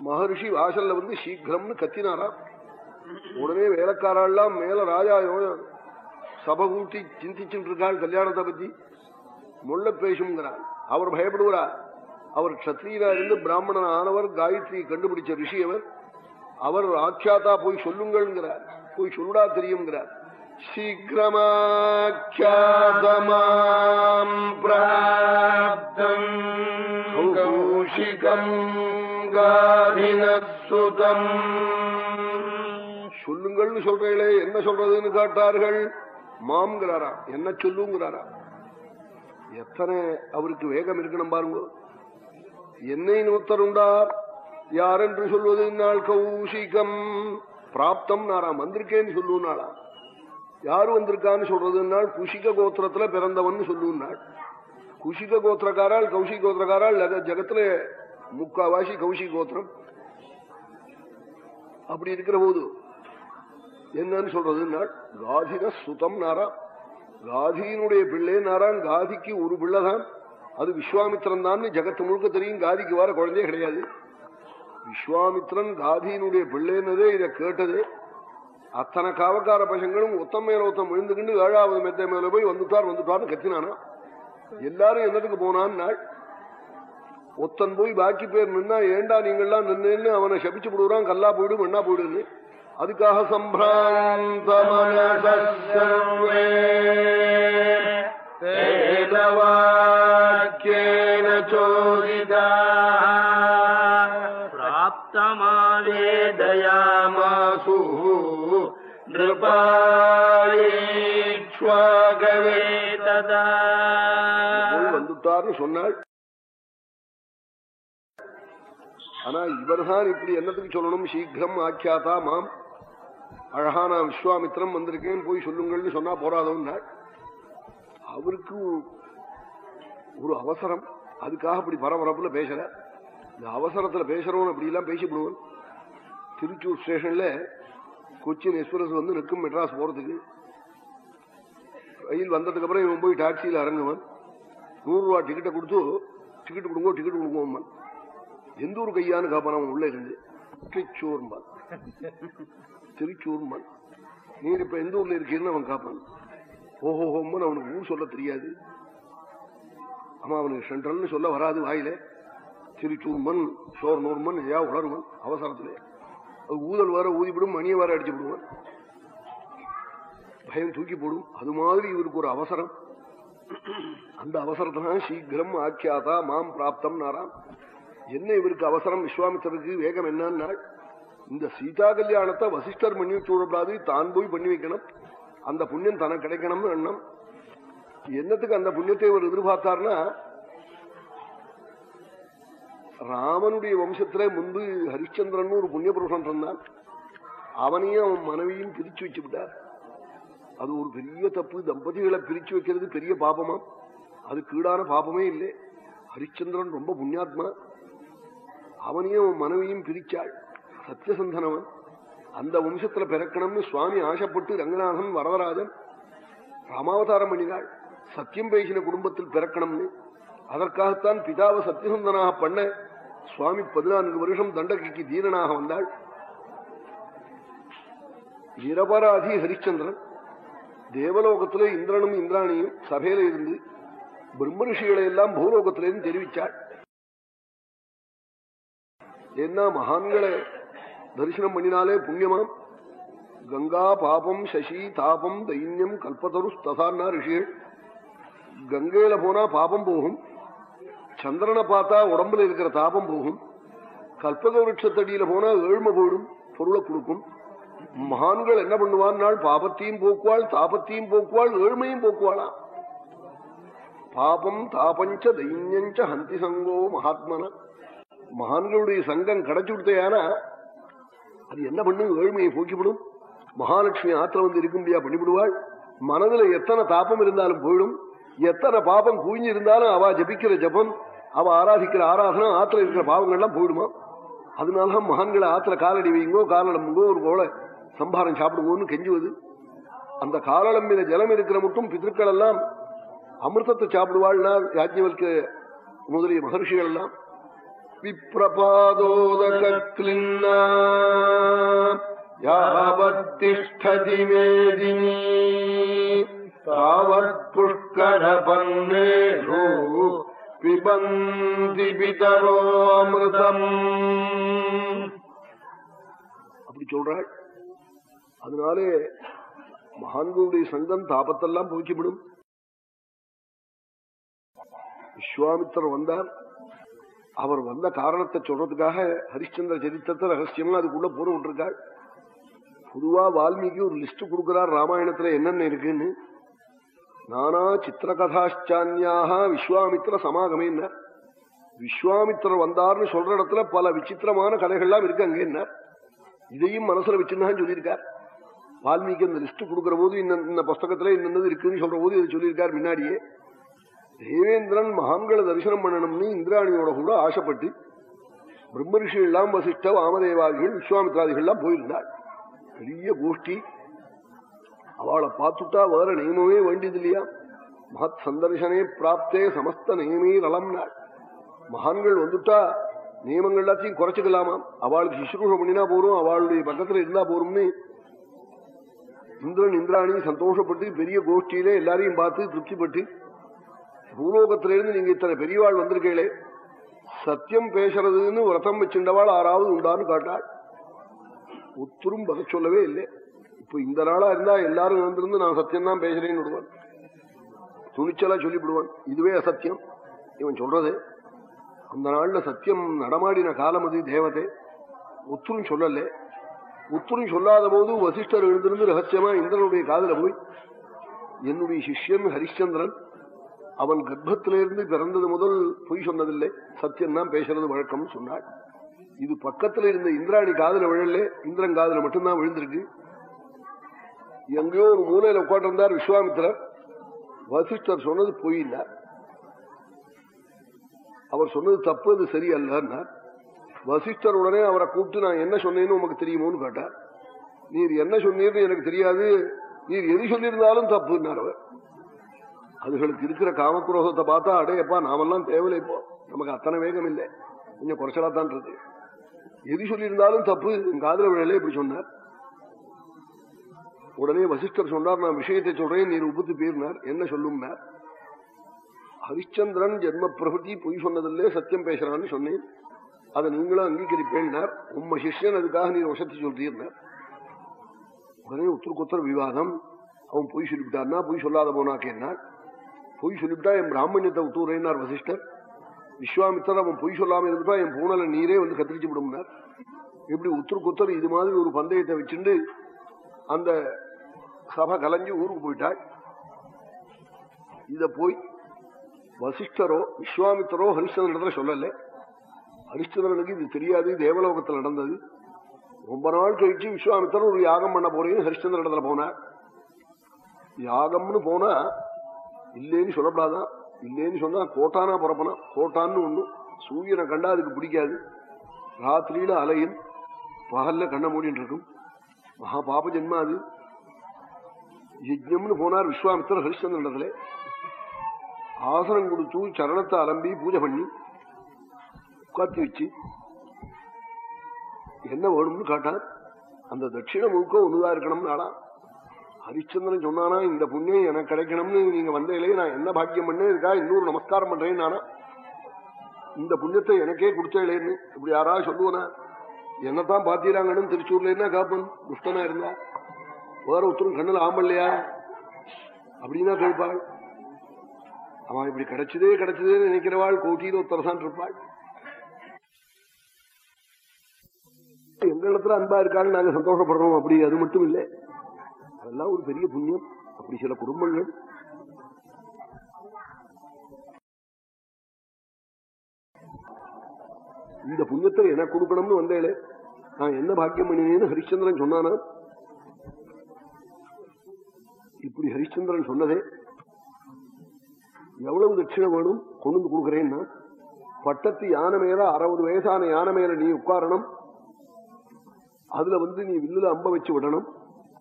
மகர்ஷி வாசல்ல வந்து சீக்கிரம்னு கத்தினாராம் உடனே வேலைக்காரெல்லாம் மேல ராஜா சபை கூட்டி சிந்திச்சுட்டு இருக்காள் கல்யாணத்தை பத்தி. முள்ள பேசுங்கிறாள் அவர் பயப்படுகிறார். அவர் கத்திரியரா இருந்து பிராமணன் ஆனவர் காயத்ரி கண்டுபிடிச்ச ரிஷி அவர். அவர் ஆட்சியாத்தா போய் சொல்லுங்கள்ங்கிறார். போய் சொல்லுடா தெரியுங்கிறார் சீக்கிரமாக்கியாதமாம் பிராப்தம் கௌஷிகம் காதினசுதம் சொல்லுங்கள்னு சொல்றீங்களே என்ன சொல்றதுன்னு காட்டார்கள்? மாம்ங்கிறாரா என்ன சொல்லுங்கிறாரா எத்தனை அவருக்கு வேகம் இருக்கணும் பாருங்க. என்னை நூத்தருண்டார் யாரென்று சொல்வது நாள் கௌஷிகம்? பிராப்தம் நாராம் வந்திருக்கேன்னு சொல்லுனாளா யாரு வந்திருக்கான்னு சொல்றதுனால் குஷிக கோத்திரத்துல பிறந்தவன் சொல்லுனாள் குஷிக கோத்திரக்காரால் கௌஷிக கோத்திரக்காரால் ஜகத்துல முக்காவாசி கௌஷிக கோத்திரம். அப்படி இருக்கிற போது என்னன்னு சொல்றதுன்னா காதின சுதம் நாரா காதியினுடைய பிள்ளை நாரான் காதிக்கு ஒரு பிள்ளைதான் அது விஸ்வாமித்திரன் தான் ஜகத்து முழுக்க தெரியும் காதிக்கு வர குழந்தையே கிடையாது. விஸ்வாமித்திரன் காதியினுடைய பிள்ளைன்னதே இதை கேட்டது. அத்தனை காவக்கார பசங்களும் ஒத்தம் மேல ஒத்தம் விழுந்துக்கிண்டு ஏழாவது மெத்த மேல போய் வந்துட்டார் வந்துட்டார்னு கத்தினானா? எல்லாரும் என்னத்துக்கு போனான் நாள்? ஒத்தன் போய் பாக்கி பேர் நின்னா ஏண்டா நீங்கள்லாம் நின்னு அவனை சபிச்சு போடுறான் கல்லா போயிடு மண்ணா போயிடுன்னு. அதுக்காக சம்பிராந்த வந்துட்டார்னு சொன்னாள். ஆனா இவர்தான் இப்படி என்னத்துக்கு சொல்லணும்? சீக்கிரம் ஆக்கியாத்தா மாம். அழகா நான் விஸ்வாமித்திரம் வந்திருக்கேன் போய் சொல்லுங்கள்னு சொன்னா போறாதவன்னாள் அவருக்கு ஒரு அவசரம். அதுக்காக அப்படி பரபரப்புல பேசல. இந்த அவசரத்துல பேசுறவன் அப்படி எல்லாம் பேசிவிடுவன். திருச்சூர் ஸ்டேஷன்ல கொச்சின் எக்ஸ்பிரஸ் வந்து நிற்கும் மெட்ராஸ் போறதுக்கு. ரயில் வந்ததுக்கு அப்புறம் இவன் போய் டாக்ஸியில் இறங்குவன். நூறு ரூபா டிக்கெட்டை கொடுத்து டிக்கெட் கொடுங்க டிக்கெட் கொடுங்கம்மான் எந்த ஒரு கையான்னு காப்பான் அவன் உள்ள இருந்து. திருச்சூர்மான் திருச்சூர்மான் நீர் இப்ப எந்த ஊர்ல இருக்கீங்கன்னு அவன் காப்பான். ஓஹோ ஹோம்மன் அவனுக்கு ஊர் சொல்ல தெரியாது. ஆமா அவனுக்கு சென்ட்ரல்னு சொல்ல வராது வாயில. திருச்சூர்மன் சோர்னூர்மன் ஏன் உளர்மன் அவசரத்திலே. ஊதல் வர ஊதிவிடும் மணியை வர அடிச்சு விடுவான் பயம் தூக்கி போடும். அது மாதிரி இவருக்கு ஒரு அவசரம். அந்த அவசரத்தான் சீக்கிரம் ஆக்கியாதா மாம் பிராப்தம் நாராம் என்ன இவருக்கு அவசரம்? விஸ்வாமித்தருக்கு வேகம் என்னன்னா இந்த சீதா கல்யாணத்தை வசிஷ்டர் பண்ணி வச்சுடக்கூடாது தான் போய் பண்ணி வைக்கணும். அந்த புண்ணியம் தனக்கு கிடைக்கணும்னு எண்ணம். என்னத்துக்கு அந்த புண்ணியத்தை இவர் எதிர்பார்த்தார்னா ராமனுடைய வம்சத்துல முன்பு ஹரிச்சந்திரன் ஒரு புண்ணிய புருஷன் இருந்தான். அவனையும் அவன் மனைவியும் பிரிச்சு வச்சு விட்டார் அது ஒரு பெரிய தப்பு. தம்பதிகளை பிரிச்சு வைக்கிறது பெரிய பாபமா? அது கீடான பாபமே இல்லை. ஹரிச்சந்திரன் ரொம்ப புண்ணியாத்மா. அவனையும் அவன் மனைவியும் பிரிச்சாள். சத்தியசந்தனவன் அந்த வம்சத்துல பிறக்கணும்னு சுவாமி ஆசைப்பட்டு ரங்கநாதன் வரதராஜன் ராமாவதாரம் பண்ணினாள். சத்தியம் பேசின குடும்பத்தில் பிறக்கணும்னு. அதற்காகத்தான் பிதாவை சத்தியசந்தனாக பண்ண சுவாமி பதினான்கு வருஷம் தண்டகைக்கு தீரனாக வந்தாள். நிரபராதி ஹரிச்சந்திரன். தேவலோகத்திலே இந்திரனும் இந்திராணியும் சபையில இருந்து பிரம்ம ரிஷிகளை எல்லாம் பூலோகத்திலிருந்து தெரிவிச்சாள் என்ன மகான்களை தரிசனம் பண்ணினாலே புண்ணியமாம். கங்கா பாபம் சசி தாபம் தைன்யம் கல்பதரு தசான்னா ரிஷிகள். கங்கையில போனா பாபம் போகும். சந்திரனை பார்த்தா உடம்புல இருக்கிற தாபம் போகும். கல்பக விருட்சத்தடியில போனா ஏழ்மை போயிடும் பொருளை கொடுக்கும். மகான்கள் என்ன பண்ணுவான் பாபத்தையும் போக்குவாள் தாபத்தையும் போக்குவாள் ஏழ்மையும் போக்குவாளா? பாபம் தாபஞ்ச தைன்யஞ்ச ஹந்தி சங்கோ மகாத்மன. மகான்களுடைய சங்கம் கிடைச்சு கொடுத்தையானா அது என்ன பண்ணும்? ஏழ்மையை போக்கிவிடும். மகாலட்சுமி ஆத்திர வந்து இருக்கும்படியா பண்ணிவிடுவாள். மனதுல எத்தனை தாபம் இருந்தாலும் போயிடும். எத்தனை பாபம் குவிஞ்சிருந்தாலும் அவ ஜபிக்கிற ஜபம். அவ ஆராதிக்கிற ஆராதனம் ஆத்துல இருக்கிற பாவங்கள்லாம் போயிடுமா? அதனாலதான் மகான்களை ஆத்துல காலடி வைங்கோ காலடம்புங்கோ ஒரு போல சம்பாரம் சாப்பிடுங்கோன்னு கெஞ்சுவது. அந்த காலடம்பின ஜலம் இருக்கிற மட்டும் பிதற்கள் எல்லாம் அமிர்தத்தை சாப்பிடுவாள்னா யாஜ்யவல்க முதலிய மகர்ஷிகள் எல்லாம் விப்ரபாதோதகின்னா யாவத்திஷ்டதி மேதினி தாவத் புஷ்கரபன்னேஷு பிபந்தி பிதரோ அமிர்தம். அப்படி சொல்றாள். அதனாலே மகான்களுடைய சங்கம் தாபத்தெல்லாம் போக்கிவிடும் விஸ்வாமித்தர் வந்தார். அவர் வந்த காரணத்தை சொல்றதுக்காக ஹரிச்சந்திர சரித்திரத்தை ரகசியமா அதுக்குள்ள போற விட்டுருக்காள் பொதுவா வால்மீகி ஒரு லிஸ்ட் கொடுக்கிறார் ராமாயணத்துல என்னென்ன இருக்குன்னு. நானா சித்திரகதாச்சான்யாக விஸ்வாமித்திர சமாகமே விஸ்வாமித்திரர் வந்தார்னு சொல்ற இடத்துல பல விசித்திரமான கதைகள்லாம் இருக்கு அங்கே என்ன இதையும் மனசுல வச்சுன்னு சொல்லியிருக்கார். வால்மீகி அந்த லிஸ்ட் கொடுக்கிற போது இந்த புஸ்தகத்துல இன்னது இருக்குன்னு சொல்ற போது இதை சொல்லியிருக்கார் முன்னாடியே. தேவேந்திரன் மகான்களை தரிசனம் பண்ணணும்னு இந்திராணியோட கூட ஆசைப்பட்டு பிரம்ம எல்லாம் வசிஷ்ட வாமதேவாதிகள் விஸ்வாமித்ராதிகள் எல்லாம் போயிருந்தாள் பெரிய கோஷ்டி. அவளை பார்த்துட்டா வேற நியமமே வேண்டியது இல்லையா மகத் சந்தர்சனே பிராப்தே சமஸ்த நியமே நலம் நாள் மகான்கள் வந்துட்டா நியமங்கள் எல்லாத்தையும் குறைச்சுக்கலாமா? அவளுக்கு சுசுரூஷம் பண்ணினா போறோம் அவளுடைய பக்கத்துல இருந்தா போறோம்னு இந்திரன் இந்திராணி சந்தோஷப்பட்டு பெரிய கோஷ்டியில எல்லாரையும் பார்த்து திருப்திப்பட்டு பூலோகத்திலிருந்து நீங்க இத்தனை பெரியவாள் வந்திருக்கீங்களே சத்தியம் பேசுறதுன்னு விரதம் வச்சுண்டவாள் ஆறாவது உண்டான்னு காட்டாள் ஒத்துரும் பக சொல்லவே இல்லை. இப்ப இந்த நாளா இருந்தா எல்லாரும் வந்திருந்து நான் சத்தியம் தான் பேசுறேன்னு விடுவான். துணிச்சலா சொல்லிவிடுவான். இதுவே அசத்தியம். இவன் சொல்றது அந்த நாள்ல சத்தியம் நடமாடின காலம் அது தேவதை. ஒத்துரும் சொல்லல. ஒத்துரும் சொல்லாத போது வசிஷ்டர் எழுந்திருந்து ரகசியமா இந்திரனுடைய காதல போய் என்னுடைய சிஷ்யன் ஹரிச்சந்திரன் அவன் கர்ப்பத்திலிருந்து பிறந்தது முதல் பொய் சொன்னதில்லை. சத்தியம் தான் பேசுறது வழக்கம் சொன்னாள். இது பக்கத்துல இருந்த இந்திராணி காதல விழல. இந்திரன் காதல மட்டும்தான் விழுந்திருக்கு. எங்கேயோ ஒரு மூலையில உட்காண்டிருந்தார் விஸ்வாமித்திரர். வசிஷ்டர் சொன்னது பொய் அவர் சொன்னது தப்பு அது சரி வசிஷ்டர் உடனே அவரை கூப்பிட்டு நான் என்ன சொன்னேன்னு உமக்கு தெரியுமோன்னு கேட்டார். நீர் என்ன சொன்னீர்னு எனக்கு தெரியாது. நீர் எது சொல்லியிருந்தாலும் தப்புன்னார் அவர். அதுகளுக்கு இருக்கிற காமக்ரோகத்தை பார்த்தா அடையப்பா நாமெல்லாம் தேவையில்லை இப்போ நமக்கு அத்தனை வேகம் இல்லை. கொஞ்சம் குறைச்சலாத்தான் இருக்கு. எது சொல்லியிருந்தாலும் தப்பு. என் காதல விழலே இப்படி சொன்னார். உடனே வசிஷ்டர் சொன்னார் நான் விஷயத்தை சொல்றேன் நீர் உபத்து பேர்னார். என்ன சொல்லும்னார்? ஹரிச்சந்திரன் ஜென்ம பிரபதி பொய் சொன்னதில்லே சத்தியம் பேசுறான்னு சொன்னேன். அதை நீங்களும் அங்கீகரிப்பேன்னார். உம்ம சிஷ்யன் அதுக்காக நீர் வசத்தி சொல்றீர்னார். உடனே உத்தருக்கு விவாதம். அவன் பொய் சொல்லிவிட்டார்னா பொய் சொல்லாத போனாக்கேன்னார் பொய் சொல்லிவிட்டா என் பிராமணியத்தை உத்தூரேனார் வசிஷ்டர். விஸ்வாமித்தர் அவன் பொய் சொல்லாம இருந்துட்டா என் பூனலை நீரே வந்து கத்திரிச்சு விடும்னார். எப்படி உத்தருக்குத்தர் இது மாதிரி ஒரு பந்தயத்தை வச்சுட்டு அந்த சபை கலைஞ்சு ஊருக்கு போயிட்டாள் இத போய் வசிஷ்டரோ விஸ்வாமித்தரோ ஹரிச்சந்திரன் சொல்லல. ஹரிச்சந்திரனுக்கு இது தெரியாது தேவலோகத்தில் நடந்தது. ரொம்ப நாள் கழிச்சு விஸ்வாமித்தர் ஒரு யாகம் பண்ண போறேன்னு ஹரிச்சந்திர இடத்துல போனார். யாகம்னு போனா இல்லேன்னு சொல்லப்படாதான். இல்லேன்னு சொன்னா கோட்டானா புறப்பனா? கோட்டான்னு ஒண்ணு. சூரியனை கண்டா அதுக்கு பிடிக்காது. ராத்திரியில அலையும் பகல்ல கண்ண மூடிட்டு இருக்கும். மகா பாப ஜென்மா அது யஜ்யம்னு போனார் விஸ்வாமித்திர ஹரிச்சந்திர இடத்துல ஆசனம் கொடுத்து சரணத்தை அலம்பி பூஜை பண்ணி உட்காத்தி வச்சு என்ன வேணும்னு காட்டார் அந்த தட்சிண முழுக்க ஒண்ணுதான் இருக்கணும்னு நாடா ஹரிச்சந்திரன் சொன்னானா இந்த புண்ணியம் எனக்கு கிடைக்கணும்னு நீங்க வந்தீங்களே நான் என்ன பாக்கியம் பண்ணேன் இருக்கா இன்னொரு நமஸ்காரம் பண்றேன் நானா இந்த புண்ணியத்தை எனக்கே கொடுத்தேலேன்னு இப்படி யாராவது சொல்லுவனா என்னத்தான் பாத்தீராங்கன்னு திருச்சூர்ல என்ன காப்பன்? துஷ்டனா இருந்தா. வேற ஒருத்தரும் கண்ணில் ஆம்பல்லையா அப்படின்னா கேட்பாள். அவன் இப்படி கிடைச்சதே கிடைச்சதேன்னு நினைக்கிறவாள் கோட்டியில ஒத்தரசான் இருப்பாள். எங்களிடத்துல அன்பா இருக்கான்னு நாங்க சந்தோஷப்படுறோம். அப்படி அது மட்டும் இல்லை. அதெல்லாம் ஒரு பெரிய புண்ணியம். அப்படி சில குடும்பங்கள் இந்த புண்ணியத்தை எனக்கு கொடுக்கணும்னு வந்தேளே. நான் என்ன பாக்கியம் பண்ணினேன்னு ஹரிச்சந்திரன் சொன்னானா? இப்படி ஹரிச்சந்திரன் சொன்னதே எவ்வளவு தட்சிணை வேணும்? கொண்டு வந்து கொடுக்குறேன்னா பட்டத்து யானை மேல அறுபது வயசான யானை மேல நீ உட்காரணும். அதுல வந்து நீ வில்லுல அம்ப வச்சு விடணும்.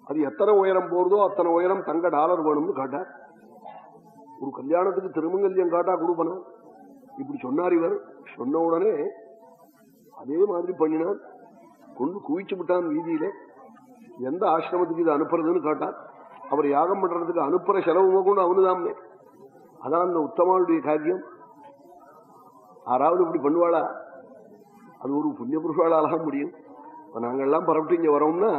அது எத்தனை உயரம் போறதோ அத்தனை உயரம் தங்க டாலர் வேணும்னு காட்டார் ஒரு கல்யாணத்துக்கு திருமங்கல்யம் காட்டா கொடுப்பனும் இப்படி சொன்னார் இவர். சொன்ன உடனே அதே மாதிரி பண்ணினான் கொண்டு குவிச்சு விட்டான் வீதியில. எந்த ஆசிரமத்துக்கு இது அனுப்புறதுன்னு அவர் யாகம் பண்றதுக்கு அனுப்புற செலவு கொண்டு அவனுதாமே. அதான் அந்த உத்தமாவுடைய காரியம். ஆறாவது இப்படி பண்ணுவாளா? அது ஒரு புண்ணிய புருஷாளாக முடியும். இப்போ நாங்கள்லாம் பரப்பிட்டு இங்கே வரோம்னா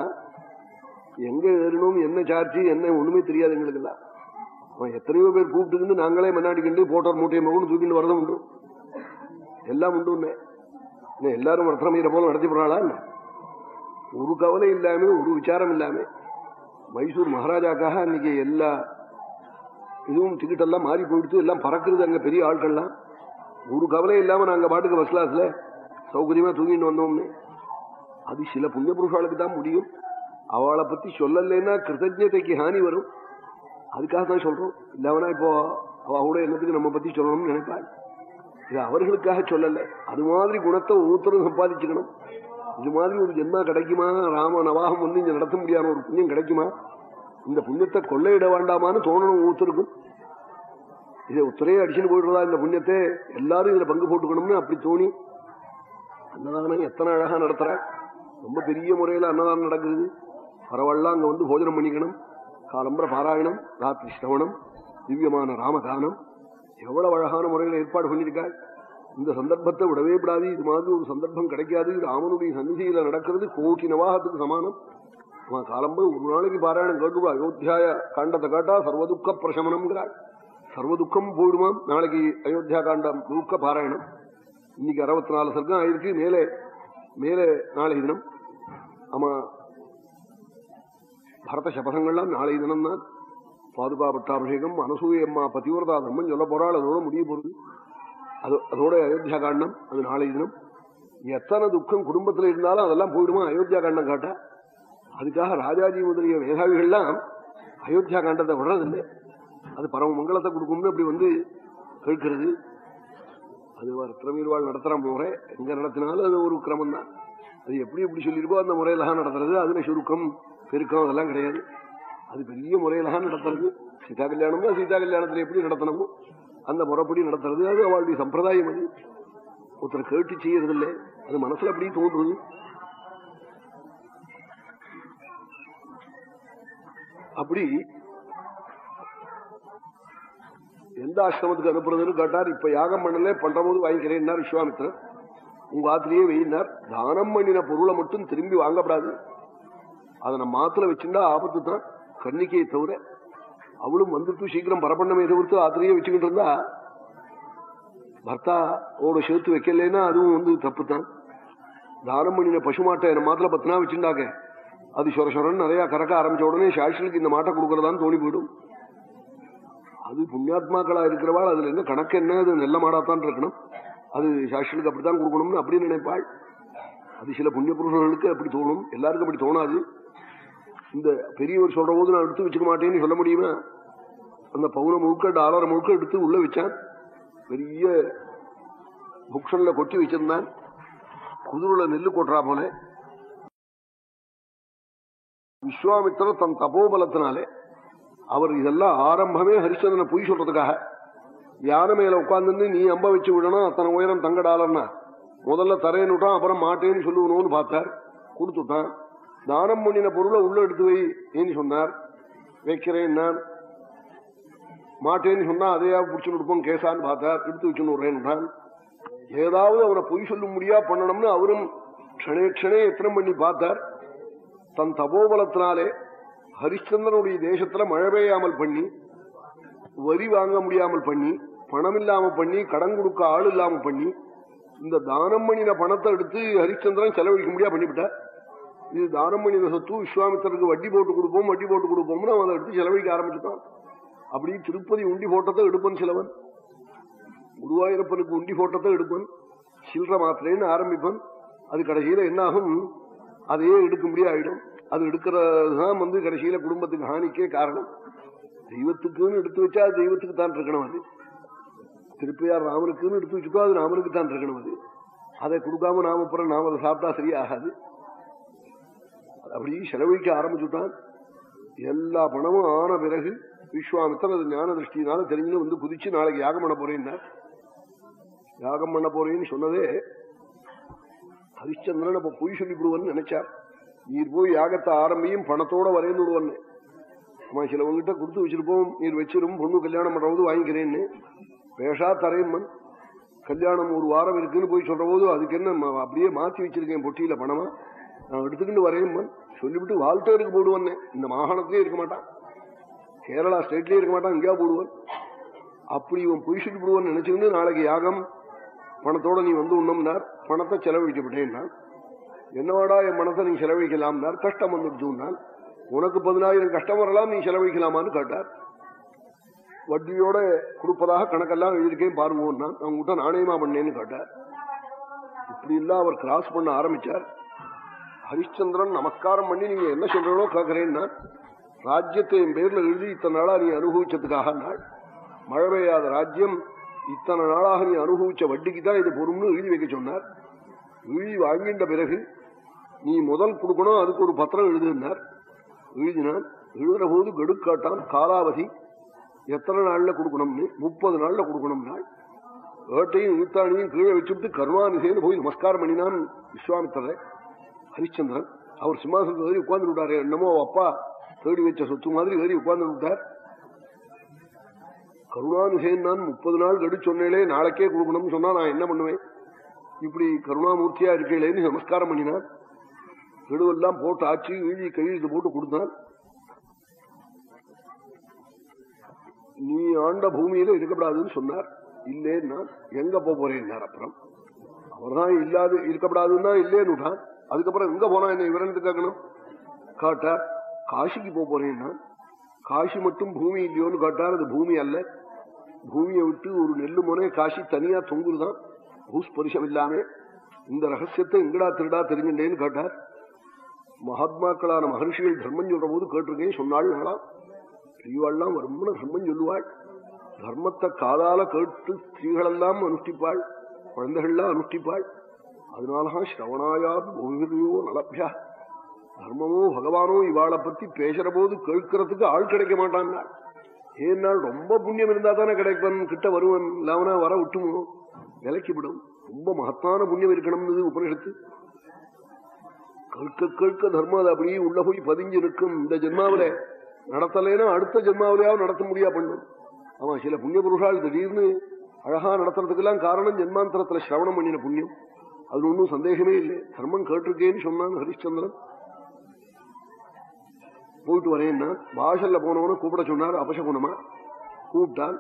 எங்கே ஏறணும் என்ன சார்ஜ் என்ன ஒன்றுமே தெரியாது எங்களுக்கு எல்லாம். அவன் எத்தனையோ பேர் கூப்பிட்டுக்கிட்டு நாங்களே முன்னாடி கிண்டு போட்டோர் மூட்டையை மகன் தூக்கிட்டு வரதும் உண்டு. எல்லாம் உண்டு எல்லாரும் ரத்னமீர போல நடத்தி போறாளா ஒரு கவலை இல்லாம ஒரு விசாரம் இல்லாம மைசூர் மகாராஜாக்காக அன்னைக்கு எல்லா இதுவும் டிக்கெட் எல்லாம் மாறி போயிடுத்து எல்லாம் பறக்குறது அங்க பெரிய ஆட்கள்லாம் ஒரு கவலை இல்லாம நாங்க பாட்டுக்கு பஸ் கிளாஸ்ல சௌகரியமா தூங்கிட்டு வந்தோம்னு அது சில புண்ணிய புருஷாளுக்கு தான் முடியும் அவளை பத்தி சொல்லலைன்னா கிருத்தஜதைக்கு ஹானி வரும் அதுக்காக தான் சொல்றோம் இல்லவனா இப்போ அவ கூட என்னத்துக்கு நம்ம பத்தி சொல்லணும்னு நினைப்பாள் இது அவர்களுக்காக சொல்லல. அது மாதிரி குணத்தை ஒவ்வொருத்தரும் சம்பாதிச்சுக்கணும். இது மாதிரி ஒரு ஜென்மா கிடைக்குமா? ராம நவாகம் வந்து இங்க நடத்த முடியாத ஒரு புண்ணியம் கிடைக்குமா? இந்த புண்ணியத்தை கொள்ளையிட வேண்டாமான்னு தோணணும் ஒவ்வொருத்தருக்கும். இதை ஒத்தரையே அடிச்சுட்டு போயிடுறதா இந்த புண்ணியத்தை? எல்லாரும் இதுல பங்கு போட்டுக்கணும்னு அப்படி தோணி அன்னதானம் எத்தனை அழகா நடத்துற ரொம்ப பெரிய முறையில அன்னதானம் நடக்குது. பரவாயில்ல அங்க வந்து போஜனம் பண்ணிக்கணும். காலம்பர பாராயணம் ராத்திரி சிரவணம் திவ்யமான ராமகானம் எவ்வளவு அழகான முறையில் ஏற்பாடு பண்ணியிருக்காள் இந்த சந்தர்ப்பத்தை விடவே விடாது. இது மாதிரி ஒரு சந்தர்ப்பம் கிடைக்காது. ராமனுடைய சந்நிதியில நடக்கிறது கோட்டி நவாகத்துக்கு சமானம். அவன் காலம்பு ஒரு நாளைக்கு பாராயணம் கேட்டுவா அயோத்தியாய காண்டத்தை காட்டா சர்வதுக்க பிரசமனம்ங்கிறாள் சர்வதுக்கம் போயிடுமாம். நாளைக்கு அயோத்தியா காண்டம் துக்க பாராயணம். இன்னைக்கு அறுபத்தி நாலு சர்க்கம் ஆயிருக்கு. மேலே மேலே நாளை தினம். ஆமா பரத சபதங்கள்லாம் நாளை தினம் தான் பாதுகா பட்டாபிஷேகம் அனசூயம்மா பதிவிரதா தர்மம் சொல்ல போறாள் அதோட முடிய போறது அது அதோட அயோத்தியா காண்டம் அது நாளை தினம். எத்தனை துக்கம் குடும்பத்தில் இருந்தாலும் அதெல்லாம் போயிடுமா அயோத்தியா காண்டம் காட்ட? அதுக்காக ராஜாஜி முதலிய மேதாவிகள்லாம் அயோத்தியா காண்டத்தை விடுறதில்லை. அது பரம மங்களத்தை கொடுக்கும்னு அப்படி வந்து கேட்கிறது. அது திறமையில்வாள் நடத்துற முறை எங்க நடத்தினாலும் அது ஒரு கிரமம் தான் அது எப்படி எப்படி சொல்லியிருக்கோ அந்த முறையில நடத்துறது. அதுல சுருக்கம் பெருக்கம் அதெல்லாம் கிடையாது. அது பெரிய முறையிலாம் நடத்துறது. சீதா கல்யாணம்னா சீதா கல்யாணத்துல எப்படி நடத்தணுமோ அந்த முறைப்படி நடத்துறது. அது அவளுடைய சம்பிரதாயம் அது. ஒருத்தர் கேட்டு செய்யறது இல்லை அது மனசுல அப்படி தோன்றுது. அப்படி எந்த ஆசிரமத்துக்கு அனுப்புறதுன்னு கேட்டார். இப்ப யாகம் பண்ணல பண்ற போது வாங்கிக்கிறேன் விஸ்வாமித்திரர். உங்க ஆத்திலேயே வெயினார். தானம் பண்ணின பொருளை மட்டும் திரும்பி வாங்கப்படாது. அதை நம்ம மாத்துல வச்சுட்டா ஆபத்து தான். கன்னிக்கையை தவிர அவளும் வந்துட்டு சீக்கிரம் பரப்பண்ணமே தவிர்த்து ஆத்திரையே வச்சுக்கிட்டு இருந்தா ஓட சேர்த்து வைக்கலன்னா அதுவும் வந்து தப்பு தான் தானம் பண்ணின பசுமாட்டை என்ன மாத்திர பத்தினா வச்சுட்டாங்க. அது சொர சொரன்னு நிறைய கறக்க ஆரம்பிச்ச உடனே சாஷனுக்கு இந்த மாட்டை கொடுக்கறதான்னு தோணி போயிடும். அது புண்ணியாத்மாக்களா இருக்கிறவாள் அதுல என்ன கணக்கு என்ன அது நல்ல மாடாத்தான் இருக்கணும். அது சாஷனுக்கு அப்படித்தான் கொடுக்கணும்னு அப்படின்னு நினைப்பாள். அது சில புண்ணிய புருஷர்களுக்கு அப்படி தோணும். எல்லாருக்கும் அப்படி தோணாது. இந்த பெரியவர் சொல்ற போது நான் எடுத்து வச்சுக்க மாட்டேன்னு சொல்ல முடியுமா? அந்த பவுன முழுக்க டாலர் முழுக்க எடுத்து உள்ள வச்சான் பெரிய புக்ஷன்ல கொட்டி வச்சிருந்தான். குதிரைல நெல்லு கொட்டுறா போல. விஸ்வாமித்திரர் தன் தபோபலத்தினாலே அவர் இதெல்லாம் ஆரம்பமே ஹரிச்சந்திரனை பொய் சொல்றதுக்காக. யானை மேல உட்கார்ந்து நீ அம்ப வச்சு விடணும் அத்தனை உயரம் தங்க டாலர்னா. முதல்ல தரேன்னு விட்டான் அப்புறம் மாட்டேன்னு சொல்லுவணும்னு பார்த்தார். கொடுத்துட்டான். தானம் பண்ணின பொருளை உள்ள எடுத்து வை ஏன்னு சொன்னார். வைக்கிறேன் நான். மாட்டேன்னு சொன்னா அதையா பிடிச்சு கொடுப்போம் கேசான்னு பார்த்தார். எடுத்து வச்சுன்னு விடுறேன் ஏதாவது அவனை பொய் சொல்ல முடியா பண்ணணும்னு அவரும் க்ஷணே க்ஷணே எத்தனை பண்ணி பார்த்தார். தன் தபோபலத்தினாலே ஹரிச்சந்திரனுடைய தேசத்துல மழை பெய்யாமல் பண்ணி வரி வாங்க முடியாமல் பண்ணி பணம் இல்லாம பண்ணி கடன் கொடுக்க ஆள் இல்லாம பண்ணி இந்த தானம் பண்ணின பணத்தை எடுத்து ஹரிச்சந்திரன் செலவழிக்க முடியா பண்ணிவிட்டார். இது தானம் பண்ணின சொத்து விஸ்வாமித்திரருக்கு வட்டி போட்டு கொடுப்போம் வட்டி போட்டு கொடுப்போம்னு அவன் அதை எடுத்து செலவழிக்க ஆரம்பிச்சுட்டான். அப்படி திருப்பதி உண்டி போட்டத்தை எடுப்பன் சிலவன். குருவாயூரப்பனுக்கு உண்டி போட்டத்தை எடுப்பன். சில்லற மாத்திரேன்னு ஆரம்பிப்பன். அது கடைசியில என்னாகும்? அதையே எடுக்க முடியாயிடும் அது எடுக்கிறதுதான் வந்து கடைசியில குடும்பத்துக்கு ஹானிக்கே காரணம். தெய்வத்துக்குன்னு எடுத்து வச்சா அது தெய்வத்துக்கு தான் இருக்கணும் அது. திருப்பியார் ராமனுக்குன்னு எடுத்து வச்சுக்கோ அது ராமனுக்கு தான் இருக்கணும் அது. அதை கொடுக்காம நாம அப்புறம் நாம அதை சாப்பிட்டா சரியாகாது. அப்படி செலவழிக்க ஆரம்பிச்சுட்டான். எல்லா பணமும் ஆன பிறகு விஸ்வாமித்தர் அது ஞான திருஷ்டினால தெரிஞ்சு வந்து குதிச்சு நாளைக்கு யாகம் பண்ண போறேன்னா யாகம் பண்ண போறேன்னு சொன்னதே ஹரிச்சந்திரன் அப்ப பொய் சொல்லிவிடுவன்னு நினைச்சார். நீர் போய் யாகத்தை ஆரம்பியும் பணத்தோட வரேன்னு விடுவன்னு ஆமா சிலவங்கிட்ட கொடுத்து வச்சிருப்போம். நீர் வச்சிரும் பொண்ணு கல்யாணம் பண்றபோது வாங்கிக்கிறேன்னு. பேஷா தரையம்மன் கல்யாணம் ஒரு வாரம் இருக்குன்னு போய் சொல்ற போது அதுக்கு என்ன அப்படியே மாத்தி வச்சிருக்கேன் பொட்டியில பணமா? நான் எடுத்துக்கிட்டு வரேன் சொல்லிவிட்டு வால்டேருக்கு போடுவேன் இந்த மாகாணத்திலேயே இருக்க மாட்டான். கேரளா ஸ்டேட்லயே இருக்க மாட்டான் இங்கேயா போடுவான். அப்படி இவன் பொய்சிட்டு சொல்லி போடுவான்னு நினைச்சுக்கிட்டு நாளைக்கு யாகம் பணத்தோட நீ வந்து உண்ணம்னார் பணத்தை செலவழிக்கப்பட்டேன் என்னவாடா என் பணத்தை நீ செலவழிக்கலாம்னார் கஷ்டம் வந்துடுச்சுனால் உனக்கு பதினாயிரம் கஷ்டம் வரலாம் நீ செலவழிக்கலாமான்னு கேட்டார். வட்டியோட கொடுப்பதாக கணக்கெல்லாம் எழுதியிருக்கேன் பாருங்க அவங்ககிட்ட நாணயமா பண்ணேன்னு கேட்டார். இப்படி இல்ல அவர் கிராஸ் பண்ண ஆரம்பிச்சார். ஹரிச்சந்திரன் நமஸ்காரம் பண்ணி நீங்க என்ன சொல்றீங்களோ கேட்கறேன்னா ராஜ்யத்தை என் பேர்ல எழுதி இத்தனை நாளா நீ அனுபவிச்சதுக்காக நாள் மழை பெய்யாத ராஜ்யம் இத்தனை நாளாக நீ அனுபவிச்ச வட்டிக்கு தான் இது பொறும்னு எழுதி வைக்க சொன்னார். எழுதி வாங்கின்ற பிறகு நீ முதல் கொடுக்கணும் அதுக்கு ஒரு பத்திரம் எழுதுனார் எழுதினான் எழுதுற போது கெடுக்காட்டான் காலாவதி எத்தனை நாள்ல கொடுக்கணும்னு? முப்பது நாள்ல கொடுக்கணும் நாள் ஏட்டையும் இழுத்தாணியும் கீழே வச்சுட்டு கருணாநிசேன்னு போய் நமஸ்காரம் பண்ணினான் விஸ்வாமித்தரை ஹரிச்சந்திரன். அவர் சிம்மாசனத்தில் ஏறி உட்கார்ந்து விட்டாரு என்னமோ அப்பா தேடி வச்ச சொத்து மாதிரி ஏறி உட்கார்ந்து விட்டார் கருணாநிசேன் நான் முப்பது நாள் கடு சொன்னேனே நாளைக்கே கொடுக்கணும்னு சொன்னா நான் என்ன பண்ணுவேன்? இப்படி கருணாமூர்த்தியா இருக்கேன்னு நமஸ்காரம் பண்ணினான் கெடுவெல்லாம் போட்டு ஆச்சு எழுதி கையெழுத்து போட்டு கொடுத்தான் நீ ஆண்ட பூமியில இருக்கக்கூடாதுன்னு சொன்னார். இல்லேன்னா எங்க போக போறேன்னார் அப்புறம். அவர்தான் இல்லாது இருக்கப்படாதுன்னா இல்லேன்னு விட்டான் அதுக்கப்புறம் எங்க போனா என்ன விவரத்து கேட்கணும்? காட்டார் காசிக்கு போக போறேன்னா காசி மட்டும் பூமி இல்லையோன்னு காட்டார் அது பூமி அல்ல. பூமியை விட்டு ஒரு நெல்லு முனை காசி தனியா தொங்குதுதான் பூஸ்பரிசம் இல்லாம. இந்த ரகசியத்தை எங்கடா திருடா தெரிஞ்சுட்டேன்னு கேட்டார் மகாத்மாக்களான மகர்ஷிகள் தர்மம் சொல்ற போது கேட்டிருக்கேன் சொன்னாள் நாளாம் ரொம்ப தர்மம் சொல்லுவாள். தர்மத்தை காதால கேட்டு ஸ்திரீகளெல்லாம் அனுஷ்டிப்பாள். குழந்தைகள்லாம் அனுஷ்டிப்பாள். அதனாலதான் ஸ்ரவணாயாது ஒவ்வொருவோ நலப்பியா தர்மமோ பகவானோ இவாளை பத்தி பேசுற போது கேட்கறதுக்கு ஆள் கிடைக்க மாட்டான் ஏன்னா ரொம்ப புண்ணியம் இருந்தா தானே கிடைப்பன் கிட்ட வருவன் இல்லாமனா வர விட்டுமோ? விலைக்கு விடும். ரொம்ப மகத்தான புண்ணியம் இருக்கணும்னு உபனிஷத்து. கேட்க கேட்க தர்மம் அது அப்படியே உள்ள போய் பதிஞ்சு நிற்கும். இந்த ஜென்மாவில நடத்தலைன்னா அடுத்த ஜென்மாவிலேயாவது நடத்த முடியா பண்ணும். ஆமா சில புண்ணிய புருஷால் திடீர்னு அழகா நடத்துறதுக்கெல்லாம் காரணம் ஜென்மாந்திரத்துல சிரவணம் பண்ணின புண்ணியம். அது ஒன்றும் சந்தேகமே இல்லை தர்மம் கேட்டிருக்கேன்னு சொன்னான் ஹரிச்சந்திரன் போயிட்டு வரேன்னா வாசல்ல போனவன கூப்பிட சொன்னார் அபசகுணமா கூப்பிட்டான்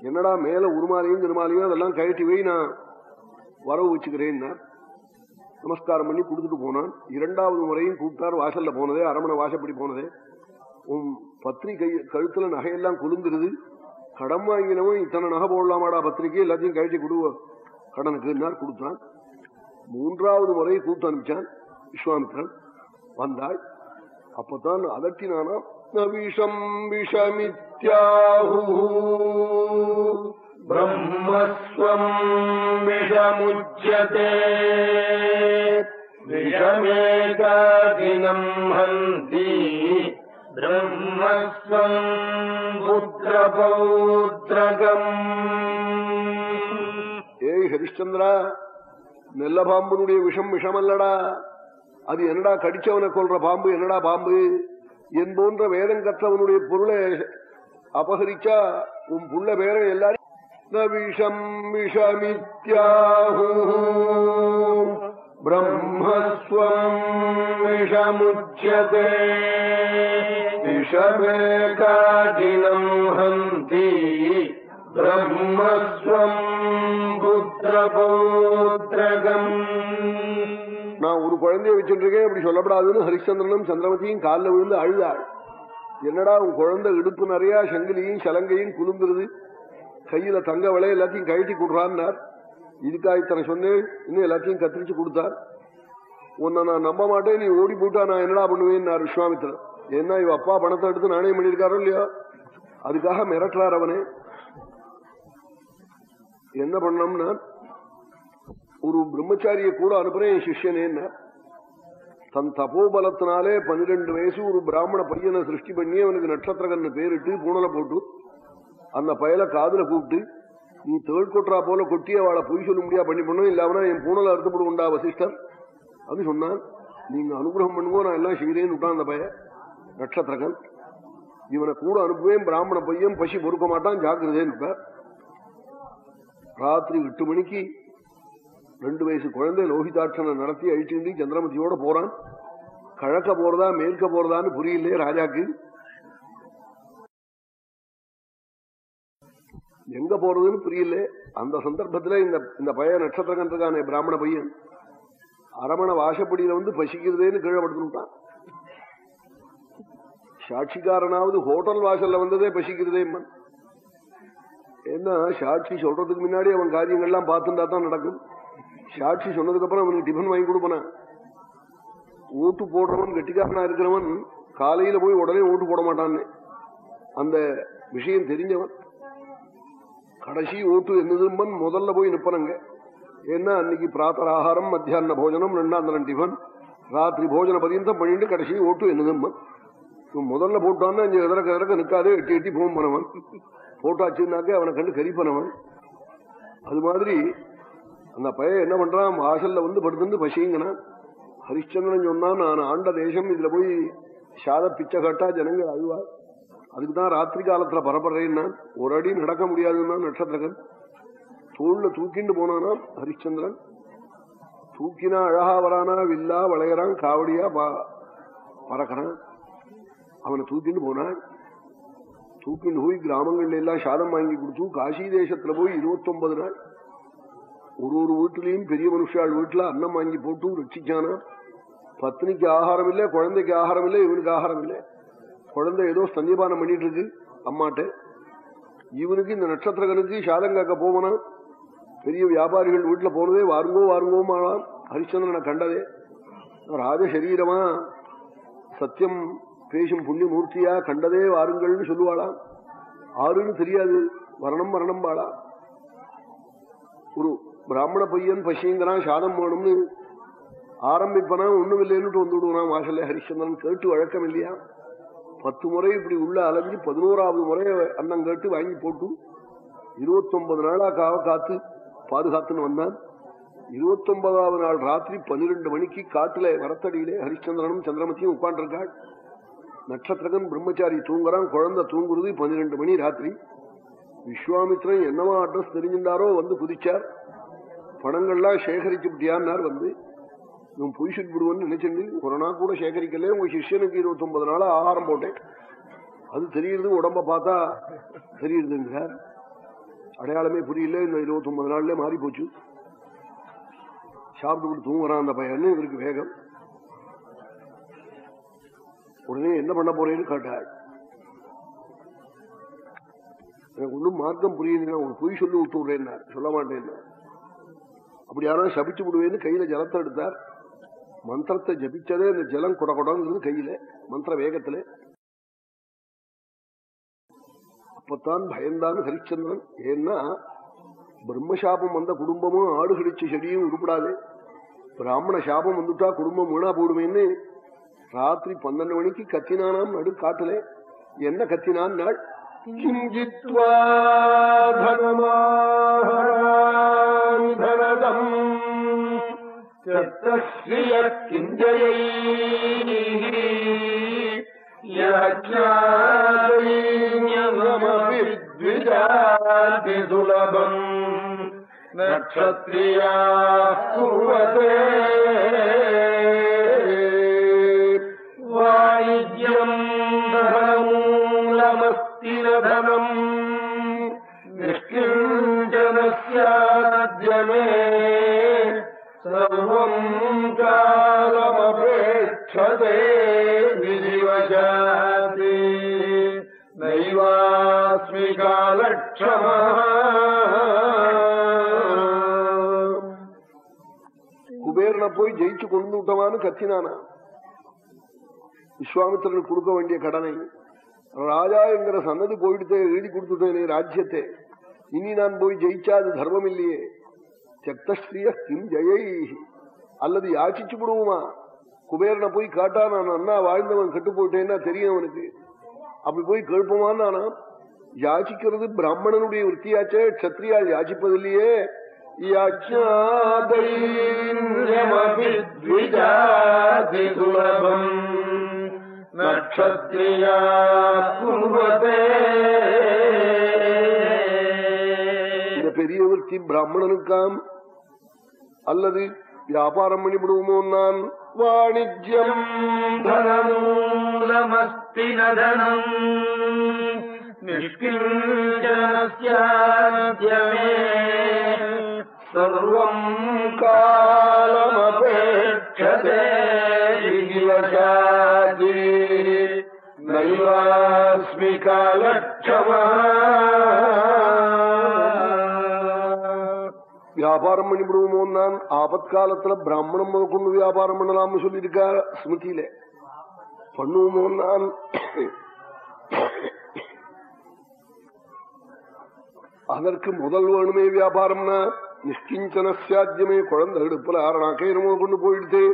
என்னடா மேல உருமாலையும் திருமாலையும் அதெல்லாம் கழட்டி வை நான் வரவு வச்சுக்கிறேன்னா நமஸ்காரம் பண்ணி கொடுத்துட்டு போனான் இரண்டாவது முறையும் கூப்பிட்டார் வாசல்ல போனதே அரமணை வாசப்படி போனதே உன் பத்திரிகை கழுத்துல நகையெல்லாம் குலுந்துருது கடன் வாங்கினவன் இத்தனை நகை போடலாமாடா பத்திரிக்கை எல்லாத்தையும் கழட்டி கொடுவ கடனுக்கு கொடுத்தான் மூன்றாவது முறை கூப்பிட்டு அனுப்பிச்சான் விஸ்வாமித்ரன். வந்தாள். அப்பதான் அதட்டினானா விஷம் விஷமித்யாஹு பிரம்மஸ்வம் விஷமுச்சதே விஷமேகாதினம் ஹந்தி பிரம்மஸ்வம் புத்திரபௌத்திரகம் ஏய் ஹரிச்சந்திரா நெல்ல பாம்புனுடைய விஷம் விஷமல்லடா. அது என்னடா கடிச்சவனை கொள்ற பாம்பு என்னடா பாம்பு? என் போன்ற வேதம் கற்றவனுடைய பொருளை அபகரிச்சா உன் புள்ள பேரை எல்லாரும் விஷம் விஷமித்யாஹு. பிரம்மஸ்வம் விஷமுச்சதே. விஷமே காடினம் ஹந்தி. பிரம்மஸ்வம் நான் ஒரு குழந்தைய வச்சுட்டு இருக்கேன் இப்படி சொல்லப்படாதுன்னு ஹரிச்சந்திரனும் சந்திரமதியும் காலில் விழுந்து அழுதாள். என்னடா உன் குழந்தை இடுப்பு நிறைய சங்கிலியும் சலங்கையும் குலுங்குறது? கையில தங்க விலை எல்லாத்தையும் கழட்டி கொடுறான்னார். இதுக்கா இத்தனை சொன்னேன் இன்னும் எல்லாத்தையும் கத்திரிச்சு கொடுத்தார். உன்னை நான் நம்ப மாட்டேன் நீ ஓடி போட்டா நான் என்னடா பண்ணுவேன் விஸ்வாமித்திரன் என்ன இவ அப்பா பணத்தை எடுத்து நானே பண்ணியிருக்காரோ இல்லையோ? அதுக்காக மிரட்டுறார் அவனே. என்ன பண்ணோம்னா ஒரு பிரம்மச்சாரிய கூட அனுப்புறேன் என் சிஷ்யனேன்னா தன் தபோபலத்தினாலே பன்னிரெண்டு வயசு ஒரு பிராமண பையனை சிருஷ்டி பண்ணி அவனுக்கு நட்சத்திரகன்னு பேரிட்டு பூனலை போட்டு அந்த பயலை காதுல கூப்பிட்டு நீ தேள் கொட்டுறா போல கொட்டி அவளை பொய் சொல்ல முடியா? பண்ணி பண்ணும் இல்லாமனா என் பூனலை அறுத்துப்படு உண்டா வசிஷ்டர்? அப்படின்னு சொன்னான். நீங்க அனுகிரகம் பண்ணுவோம் நான் எல்லாம் செய்கிறேன்னு விட்டான் அந்த பையன் நட்சத்திரகன். இவனை கூட அனுப்புவேன் பிராமண பையன் பசி பொறுக்க மாட்டான் ஜாக்கிரதேன்னு ராத்திரி எட்டு மணிக்கு ரெண்டு வயசு குழந்தை லோகிதாட்சனை நடத்தி அழிச்சு சந்திரமதியோட போறான். கழக்க போறதா மேற்க போறதான்னு புரியலையே ராஜாக்கு. எங்க போறதுன்னு புரியல அந்த சந்தர்ப்பத்துல இந்த இந்த பையன் நட்சத்திரகன் இருக்கானே பிராமண பையன். அரமண வாசப்படியில வந்து பசிக்கிறதேன்னு கீழே படுத்துட்டான் சாட்சிக்காரனாவது ஹோட்டல் வாசல்ல வந்ததே பசிக்கிறதே ஏன்னா சாட்சி சொல்றதுக்கு முன்னாடி அவன் காரியங்கள்லாம் பார்த்துட்டா தான் நடக்கும். சாட்சி சொன்னதுக்கு அப்புறம் அவனுக்கு டிஃபன் வாங்கி கொடுப்பனா? ஓட்டு போடுறவன் கெட்டிக்காரனா இருக்கிறவன் காலையில போய் உடனே ஓட்டு போட மாட்டான்னு. அந்த விஷயம் தெரிஞ்சவன். கடைசி ஓட்டு என்னதும்பன் முதல்ல போய் நிப்பனங்க. ஏன்னா அன்னைக்கு பிராத்தர ஆகாரம் மத்தியான போஜனம் ரெண்டாந்தரம் டிஃபன் ராத்திரி போஜன பரியந்தம் பண்ணிட்டு கடைசி ஓட்டு என்னதும்பன். முதல்ல போட்டான்னு அஞ்சு எதிரக்க எதிரக்க நிற்காதே எட்டி எட்டி போகும் பண்ணவன் போட்டாச்சுன்னாக்க அவனை கண்டு கரிப்பனவன் அது மாதிரி அந்த பையன் என்ன பண்றான்? வாசல்ல வந்து படுத்துட்டு பசிங்கனான். ஹரிச்சந்திரன் சொன்னான் நான் ஆண்ட தேசம் இதுல போய் சாத பிச்சை கட்டா ஜனங்கள் அழுவா அதுக்குதான் ராத்திரி காலத்துல பரப்படுறேன்னா ஒரு அடி நடக்க முடியாதுன்னா நட்சத்திரகன். தோல்ல தூக்கிண்டு போனானா ஹரிச்சந்திரன் தூக்கினா அழகா வரானா வில்லா வளையறான் காவடியா பறக்கிறான். அவனை தூக்கிண்டு போனான். தூக்கிண்டு போய் கிராமங்கள்ல எல்லாம் சாதம் வாங்கி கொடுத்து காசி தேசத்துல போய் இருபத்தொன்பது நாள். ஒரு ஒரு வீட்டிலையும் பெரிய மனுஷாள் வீட்டுல அன்னம் வாங்கி போட்டு ரட்சிச்சானா? பத்னிக்கு ஆகாரம் இல்லை குழந்தைக்கு ஆகாரம் இல்லை இவனுக்கு ஆகாரம் இல்லை. குழந்தை ஏதோ சந்தியபானம் பண்ணிட்டு இருக்கு அம்மாட்ட. இவனுக்கு இந்த நட்சத்திரங்களுக்கு சாதம் காக்க போவனா? பெரிய வியாபாரிகள் வீட்டுல போனதே வாருங்கோ வாருங்கோமாலாம் ஹரிச்சந்திரனை கண்டதே. ராஜசரீரமா சத்தியம் பேசும் புண்ணியமூர்த்தியா கண்டதே வாருங்கள்னு சொல்லுவாளாம் ஆறுன்னு தெரியாது. வரணம் வரணம் வாழா ஒரு பிராமண பையன் பசியங்கிறான் சாதம் வேணும்னு ஆரம்பிப்பனா ஒண்ணும் இல்லைன்னுட்டு வந்து விடுவான் வாசல்ல ஹரிச்சந்திரன். கேட்டு வழக்கம் இல்லையா? பத்து முறை இப்படி உள்ள அலைஞ்சு பதினோராவது முறை அண்ணன் கேட்டு வாங்கி போட்டு இருபத்தொன்பது நாளா காவ காத்து பாதுகாத்துன்னு வந்தான். இருபத்தொன்பதாவது நாள் ராத்திரி பன்னிரெண்டு மணிக்கு காட்டுல வரத்தடியிலே ஹரிச்சந்திரனும் சந்திரமதியும் உட்காண்டிருக்காள் நட்சத்திரகன் பிரம்மச்சாரி தூங்குறான் குழந்தை தூங்குறது பன்னிரெண்டு மணி ராத்திரி. விஸ்வாமித்ரன் என்னவா அட்ரஸ் தெரிஞ்சிருந்தாரோ வந்து குதிச்சார். பணங்கள்லாம் சேகரிச்சு விட்டியான்னார் வந்து. இவன் பொய் விடுவோன்னு நினைச்சிருந்து ஒரு நாள் கூட சேகரிக்கல உங்க சிஷியனுக்கு இருபத்தி ஒன்பது நாள் ஆகாரம் போட்டேன். அது தெரியுது உடம்ப பார்த்தா தெரியுதுங்கிறார். அடையாளமே புரியல இந்த இருபத்தி ஒன்பது நாள்ல மாறி போச்சு சாப்பிட்டு தூங்குறான் அந்த பையன் இவருக்கு வேகம். உடனே என்ன பண்ண போறேன்னு கேட்டாள் எனக்கு ஒன்றும் மார்க்கம் புரியுதுன்னா உனக்கு ஒரு பொய் சொல்லி விட்டு விடுறேன்னா சொல்ல மாட்டேன்னா அப்படி யாராவது சபிச்சு விடுவேன்னு கையில ஜலத்தை எடுத்தார். மந்திரத்தை ஜபிச்சதே இந்த ஜலம் கொட கொடங்கிறது கையில மந்திர வேகத்துல. அப்பத்தான் பயந்தான் ஹரிச்சந்திரன். ஏன்னா பிரம்மசாபம் வந்த குடும்பமும் ஆடு கடிச்ச செடியும் உருப்படாது. பிராமண சாபம் வந்துட்டா குடும்பம் வீணா போடுமேன்னு ராத்திரி பன்னெண்டு மணிக்கு கத்தினானாம் நடு காட்டுல. என்ன கத்தினான் நாள்? கிஞ்சித்வா தனமாதம் சத்தஸ்ரீய கிஞ்சயை யஜ்ஞாதீஜாதிசுலபம் நக்ஷத்ரியா குர்வதே வாணிஜ்யம் தனமூலமஸ்தி நதனம் நிஷ்கிஞ்சனஸ்யாத்யமே சர்வம் காலமபேட்சதே விதிவசாதி நைவாஸ்மி காலக்ஷமா குபேரனை போய் ஜெயிச்சு கொண்டு விட்டவான்னு கத்தினானா விஸ்வாமித்திரனுக்கு கொடுக்க வேண்டிய கடனை ராஜா என்கிற சன்னதி போயிட்டு எழுதி கொடுத்துட்டேனே ராஜ்யத்தை. இனி நான் போய் ஜெயிச்சா அது தர்மம் இல்லையே. சக்தஸ்ரீய கிம் ஜெயை. அல்லது யாச்சிச்சு விடுவோமா குபேரனை போய் காட்டா நான் அண்ணா வாழ்ந்தவன் கெட்டு போயிட்டேன்னா தெரியும் அவனுக்கு. அப்படி போய் கேட்போமான்னு ஆனா யாச்சிக்கிறது பிராமணனுடைய விற்த்தியாச்சே கத்திரியால் யாச்சிப்பதில்லையே. யஜ்ஞாதைர்யமபித்விஜாதிசுலபம் நக்ஷத்ரியா குர்வதே இந்த பெரிய விற்த்தி பிராமணனுக்காம் அல்லது வியாபாரம் பண்ணிவிடுவோமோ நான் வாணிஜ்யம் धनमूलमस्ति न धनम् निष्किञ्चनस्याद्यमे सर्वम् कालमपेक्षते विवशादि नैवास्मि कालक्षमः வியாபாரம் பண்ணிவிடுவோமோ நான் ஆபத்காலத்துல பிராமணம் முதற்கொண்டு வியாபாரம் பண்ணலாம்னு சொல்லியிருக்கா ஸ்மிருதியில பண்ணுவோமோ நான் அதற்கு முதல் வேணுமே வியாபாரம்னா நிஷ்கிஞ்சன குழந்தை எடுப்புல ஆறனாக்க என்னமோ கொண்டு போயிடுச்சு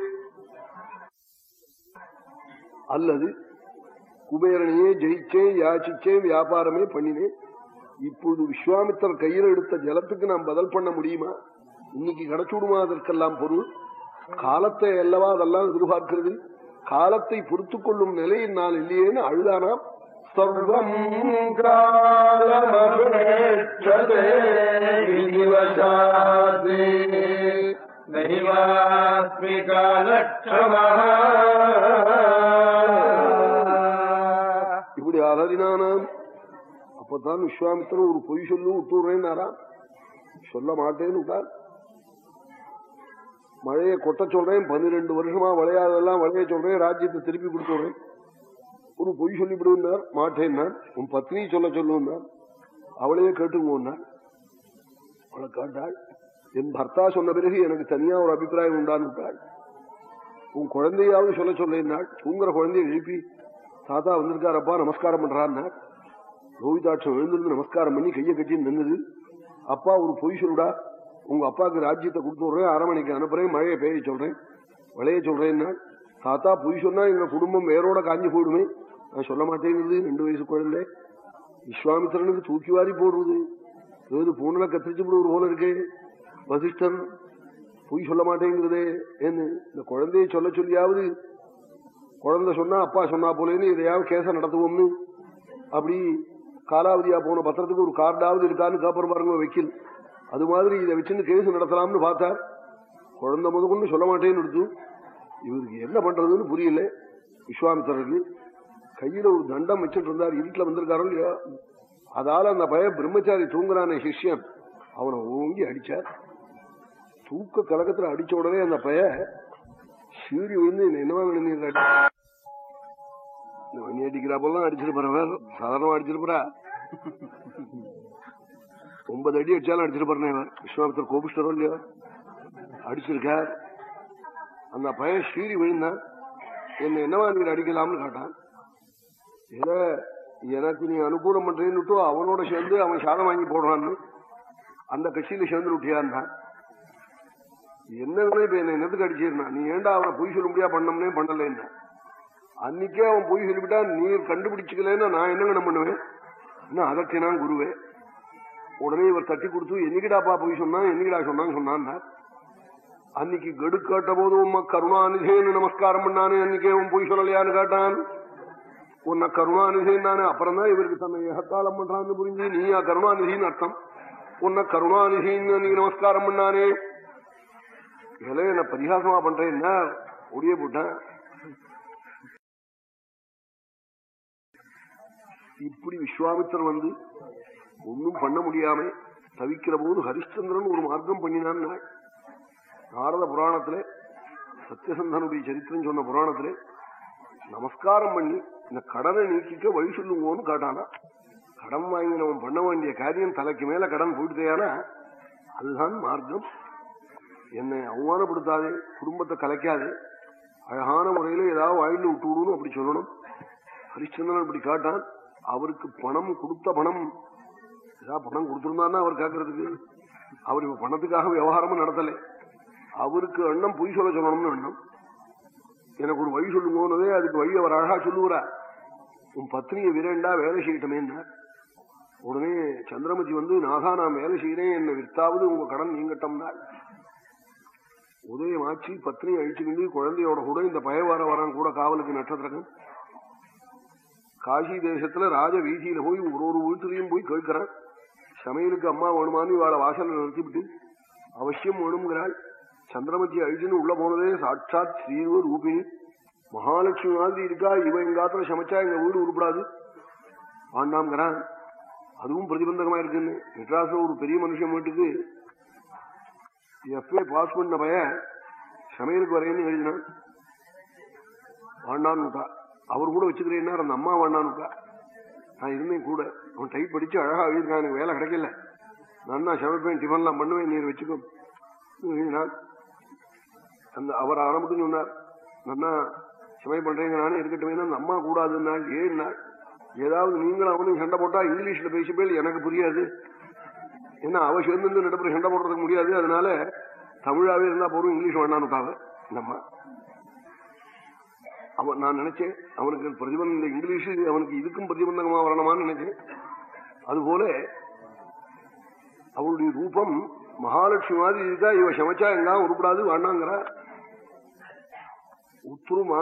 அல்லது குபேரனையே ஜெயிச்சேன் யாச்சிச்சேன் வியாபாரமே பண்ணினேன். இப்பொழுது விஸ்வாமித்தர் கையில் எடுத்த ஜலத்துக்கு நாம் பதில் பண்ண முடியுமா? இன்னைக்கு கிடைச்சுடுமா அதற்கெல்லாம் பொருள்? காலத்தை அல்லவா அதெல்லாம் எதிர்பார்க்கிறது? காலத்தை பொறுத்து கொள்ளும் நிலையில் நான் இல்லையேன்னு அழுதானாம் சர்வம் காலமபுரேட்சதே அலறினானாம் அப்பதான் விஸ்வாமித்திரன் ஒரு பொய் சொல்லு விட்டுறேன்னாரா? சொல்ல மாட்டேன்னு விட்டார். மழையை கொட்ட சொல்றேன் பன்னிரெண்டு வருஷமா விளையாதெல்லாம் விளைய சொல்றேன் ராஜ்யத்தை திருப்பி கொடுத்துறேன் ஒரு பொய் சொல்லிவிடுவார் மாட்டேன்னார். உன் பத்னி சொல்ல சொல்லுவார் அவளையே கேட்டுங்கன்னார் அவளை கேட்டாள் என் பர்த்தா சொன்ன பிறகு எனக்கு தனியா ஒரு அபிப்பிராயம் உண்டான்னு விட்டாள் உன் குழந்தையாவது சொல்ல சொல்லினாள் தூங்குற குழந்தைய எழுப்பி தாத்தா வந்திருக்காரப்பா நமஸ்காரம் பண்றான்னா ரோஹிதாட்சம் எழுந்திருந்து நமஸ்காரம் பண்ணி கையை கட்டி நின்னுது. அப்பா ஒரு பொய் சொல்லுடா. உங்க அப்பாவுக்கு ராஜ்யத்தை கொடுத்து விடுறேன் அரை மணிக்கு அனுப்புறேன் மழையை பெய்ய சொல்றேன் விளைய சொல்றேன்னா தாத்தா பொய் சொன்னா எங்க குடும்பம் வேரோட காஞ்சி போயிடுமே. நான் சொல்ல மாட்டேங்கிறது ரெண்டு வயசு குழந்தை. விஸ்வாமித்திரனுக்கு தூக்கி வாரி போடுறது. ஏதாவது பூனல கத்திரிச்சு விடுவது போல இருக்கு. வசிஷ்டன் பொய் சொல்ல மாட்டேங்கிறதே என்ன இந்த குழந்தைய சொல்ல சொல்லியாவது குழந்தை சொன்னா அப்பா சொன்னா போலேன்னு எதையாவது கேச நடத்துவோம்னு. அப்படி காலாவதியா போன பத்திரத்துக்கு ஒரு கார்டாவது இருக்கான்னு காப்பர் பாருங்க வைக்கல். அது மாதிரி இதை வச்சுன்னு கேஸ் நடத்தலாம்னு பார்த்தார் குழந்தை முத கொண்டு சொல்ல மாட்டேன்னு எடுத்து இவருக்கு என்ன பண்றதுன்னு புரியல. விஸ்வாமித்திரருக்கு கையில ஒரு தண்டம் வச்சுட்டு இருந்தார் இருட்டுல வந்திருக்காரோ இல்லையா? அதால அந்த பையன் பிரம்மச்சாரி தூங்குறான சிஷ்யன். அவனை ஓங்கி அடிச்சார். தூக்க கலக்கத்துல அடிச்ச உடனே அந்த பையன் சீறி விழுந்து என்னவா விழுந்து வண்டி அடிக்கிறா போலாம் அடிச்சிட்டு போறவர் சாதாரணமா அடிச்சிருப்பா போறா. ஒன்பது அடி அடிச்சாலும் அடிச்சிட்டு போறேன் விஸ்வாமித்தர் கோபிஷ்டரோ இல்லையோ? அடிச்சிருக்கார். அந்த பையன் சீறி விழுந்தான். என்ன என்னவா நீங்க அடிக்கலாம்னு கேட்டான். ஏதோ எனக்கு நீ அனுகூலம் பண்றேன்னு அவனோட சேர்ந்து அவன் சாதம் வாங்கி போடுறான்னு அந்த கட்சியில சேர்ந்து விட்டியான் என்ன இப்ப என்ன என்னத்துக்கு அடிச்சிருந்தான்? நீ ஏன்டா அவனை பொய் சொல்ல முடியா? பண்ணம்னே பண்ணலன்னா. அன்னைக்கே அவன் பொய் சொல்லிவிட்டா நீர் கண்டுபிடிச்சுக்கலன்னா நான் என்னங்க பண்ணுவேன்? என்ன அதட்டினான் குருவே உடனே இவர் தட்டி கொடுத்து என்னைக்கிடாப்பா பொய் சொன்னான் என்னைக்கிடா சொன்னான்னு சொன்னான் அன்னைக்கு கெடு கேட்ட போது உம்ம கருணாநிதேன்னு நமஸ்காரம் பண்ணானே அன்னைக்கே உன் பொய் சொல்லலையான்னு கேட்டான். உன்னை கருணாநிதின்னு தானே அப்புறம் தான் இவருக்கு தன்னை ஏகத்தாளம் பண்றான்னு புரிஞ்சு நீயா கருணாநிதின்னு அர்த்தம். உன்னை கருணாநிதின்னு நீ நமஸ்காரம் பண்ணானே. இதெல்லாம் என்ன பரிகாசமா பண்றேன் என்ன ஒடிய போட்டேன். இப்படி விஸ்வாமித்தர் வந்து ஒன்னும் பண்ண முடியாம தவிக்கிற போது ஹரிச்சந்திரன் ஒரு மார்க்கம் பண்ணினான். நாரத புராணத்திலே சத்தியசந்தனுடைய சரித்திரம் சொன்ன புராணத்திலே நமஸ்காரம் பண்ணி இந்த கடனை நீக்கிக்க வழி சொல்லுங்கன்னு காட்டானா. கடன் வாங்கினவன் பண்ண வேண்டிய காரியம் தலைக்கு மேல கடன் போயிட்டுதேனா அதுதான் மார்க்கம். என்னை அவமானப்படுத்தாதே குடும்பத்தை கலைக்காதே அழகான முறையில ஏதாவது வாயில விட்டு விடணும் அப்படி சொல்லணும். ஹரிச்சந்திரன் அப்படி காட்டான். அவருக்கு பணம் கொடுத்த பணம். ஏதாவது பணம் கொடுத்துருந்தான்னா அவர் கேட்கறதுக்கு அவர் இப்ப பணத்துக்காக விவகாரமும் நடத்தலை. அவருக்கு எண்ணம் பொய் சொல்ல சொல்லணும்னு எண்ணம் எனக்கு ஒரு வழி சொல்லுங்கன்னதே அதுக்கு வழி அவர் அழகா சொல்லுவா உன் பத்னியை விரேண்டா வேலை செய்யட்டமேன்றார் உடனே சந்திரமதி வந்து நாகா நான் வேலை செய்யறேன். என்ன வித்தாவது உங்க கடன் நீங்கட்டம்னா உதயமாச்சு பத்னி அழிச்சுக்கிண்டு குழந்தையோட கூட இந்த பயவார வரான் கூட காவலுக்கு நட்சத்திரம் காசி தேசத்துல ராஜ வீதியில போய் ஒரு ஒரு வீட்டுலயும் போய் கேட்கிறான் சமையலுக்கு அம்மா வேணுமான்னு இவாளை வாசல நிறுத்திவிட்டு அவசியம் வேணுங்கிறாள் சந்திரமதி அழிச்சுன்னு உள்ள போனதே சாட்சாத் ஸ்ரீவ ரூபிணி. மகாலட்சுமி மாதிரி இருக்கா இவன் எங்காத்துல சமைச்சா எங்க வீடு உருப்படாது. ஆண்டாம்ங்கிறான் அதுவும் பிரதிபந்தகமா இருக்குன்னு. மெட்ராஸ்ல ஒரு பெரிய மனுஷன் வீட்டுக்கு எஃப்ஏ பாஸ் பண்ண பையன் சமையலுக்கு வரையன்னு எழுதினான். ஆண்டான்னு அவர் கூட வச்சுக்கிறேன்னா அந்த அம்மா வேண்டானுக்கா நான் இருந்தேன் கூட. அவன் டைப் படிச்சு அழகா எழுதிருக்கான் எனக்கு வேலை கிடைக்கல. நான் நான் சமைப்பேன் டிஃபன்லாம் பண்ணுவேன் நீர் வச்சுக்கோ. அந்த அவர் ஆரம்பிட்டு சொன்னார் நன்னா சமை பண்றேங்க நானே இருக்கட்டும் அந்த அம்மா கூடாதுன்னாள் ஏன் நாள் ஏதாவது நீங்களும் அவனும் சண்டை போட்டா இங்கிலீஷ்ல பேசிப்பேல் எனக்கு புரியாது. ஏன்னா அவ சேர்ந்து நடுப்புற சண்டை போடுறதுக்கு முடியாது அதனால தமிழாவே இருந்தா போறோம் இங்கிலீஷ் வேண்டான்னு நம்ம அவன் நான் நினைச்சேன் அவனுக்கு பிரதிபந்தம் இந்த இங்கிலீஷ் அவனுக்கு இதுக்கும் பிரதிபந்தகமா வரணுமான்னு நினைச்சேன். அதுபோல அவளுடைய ரூபம் மகாலட்சுமி மாதிரி இருக்கா? இவ சமைச்சா எங்க உருப்படாது வேண்டாங்கிறா உத்துரு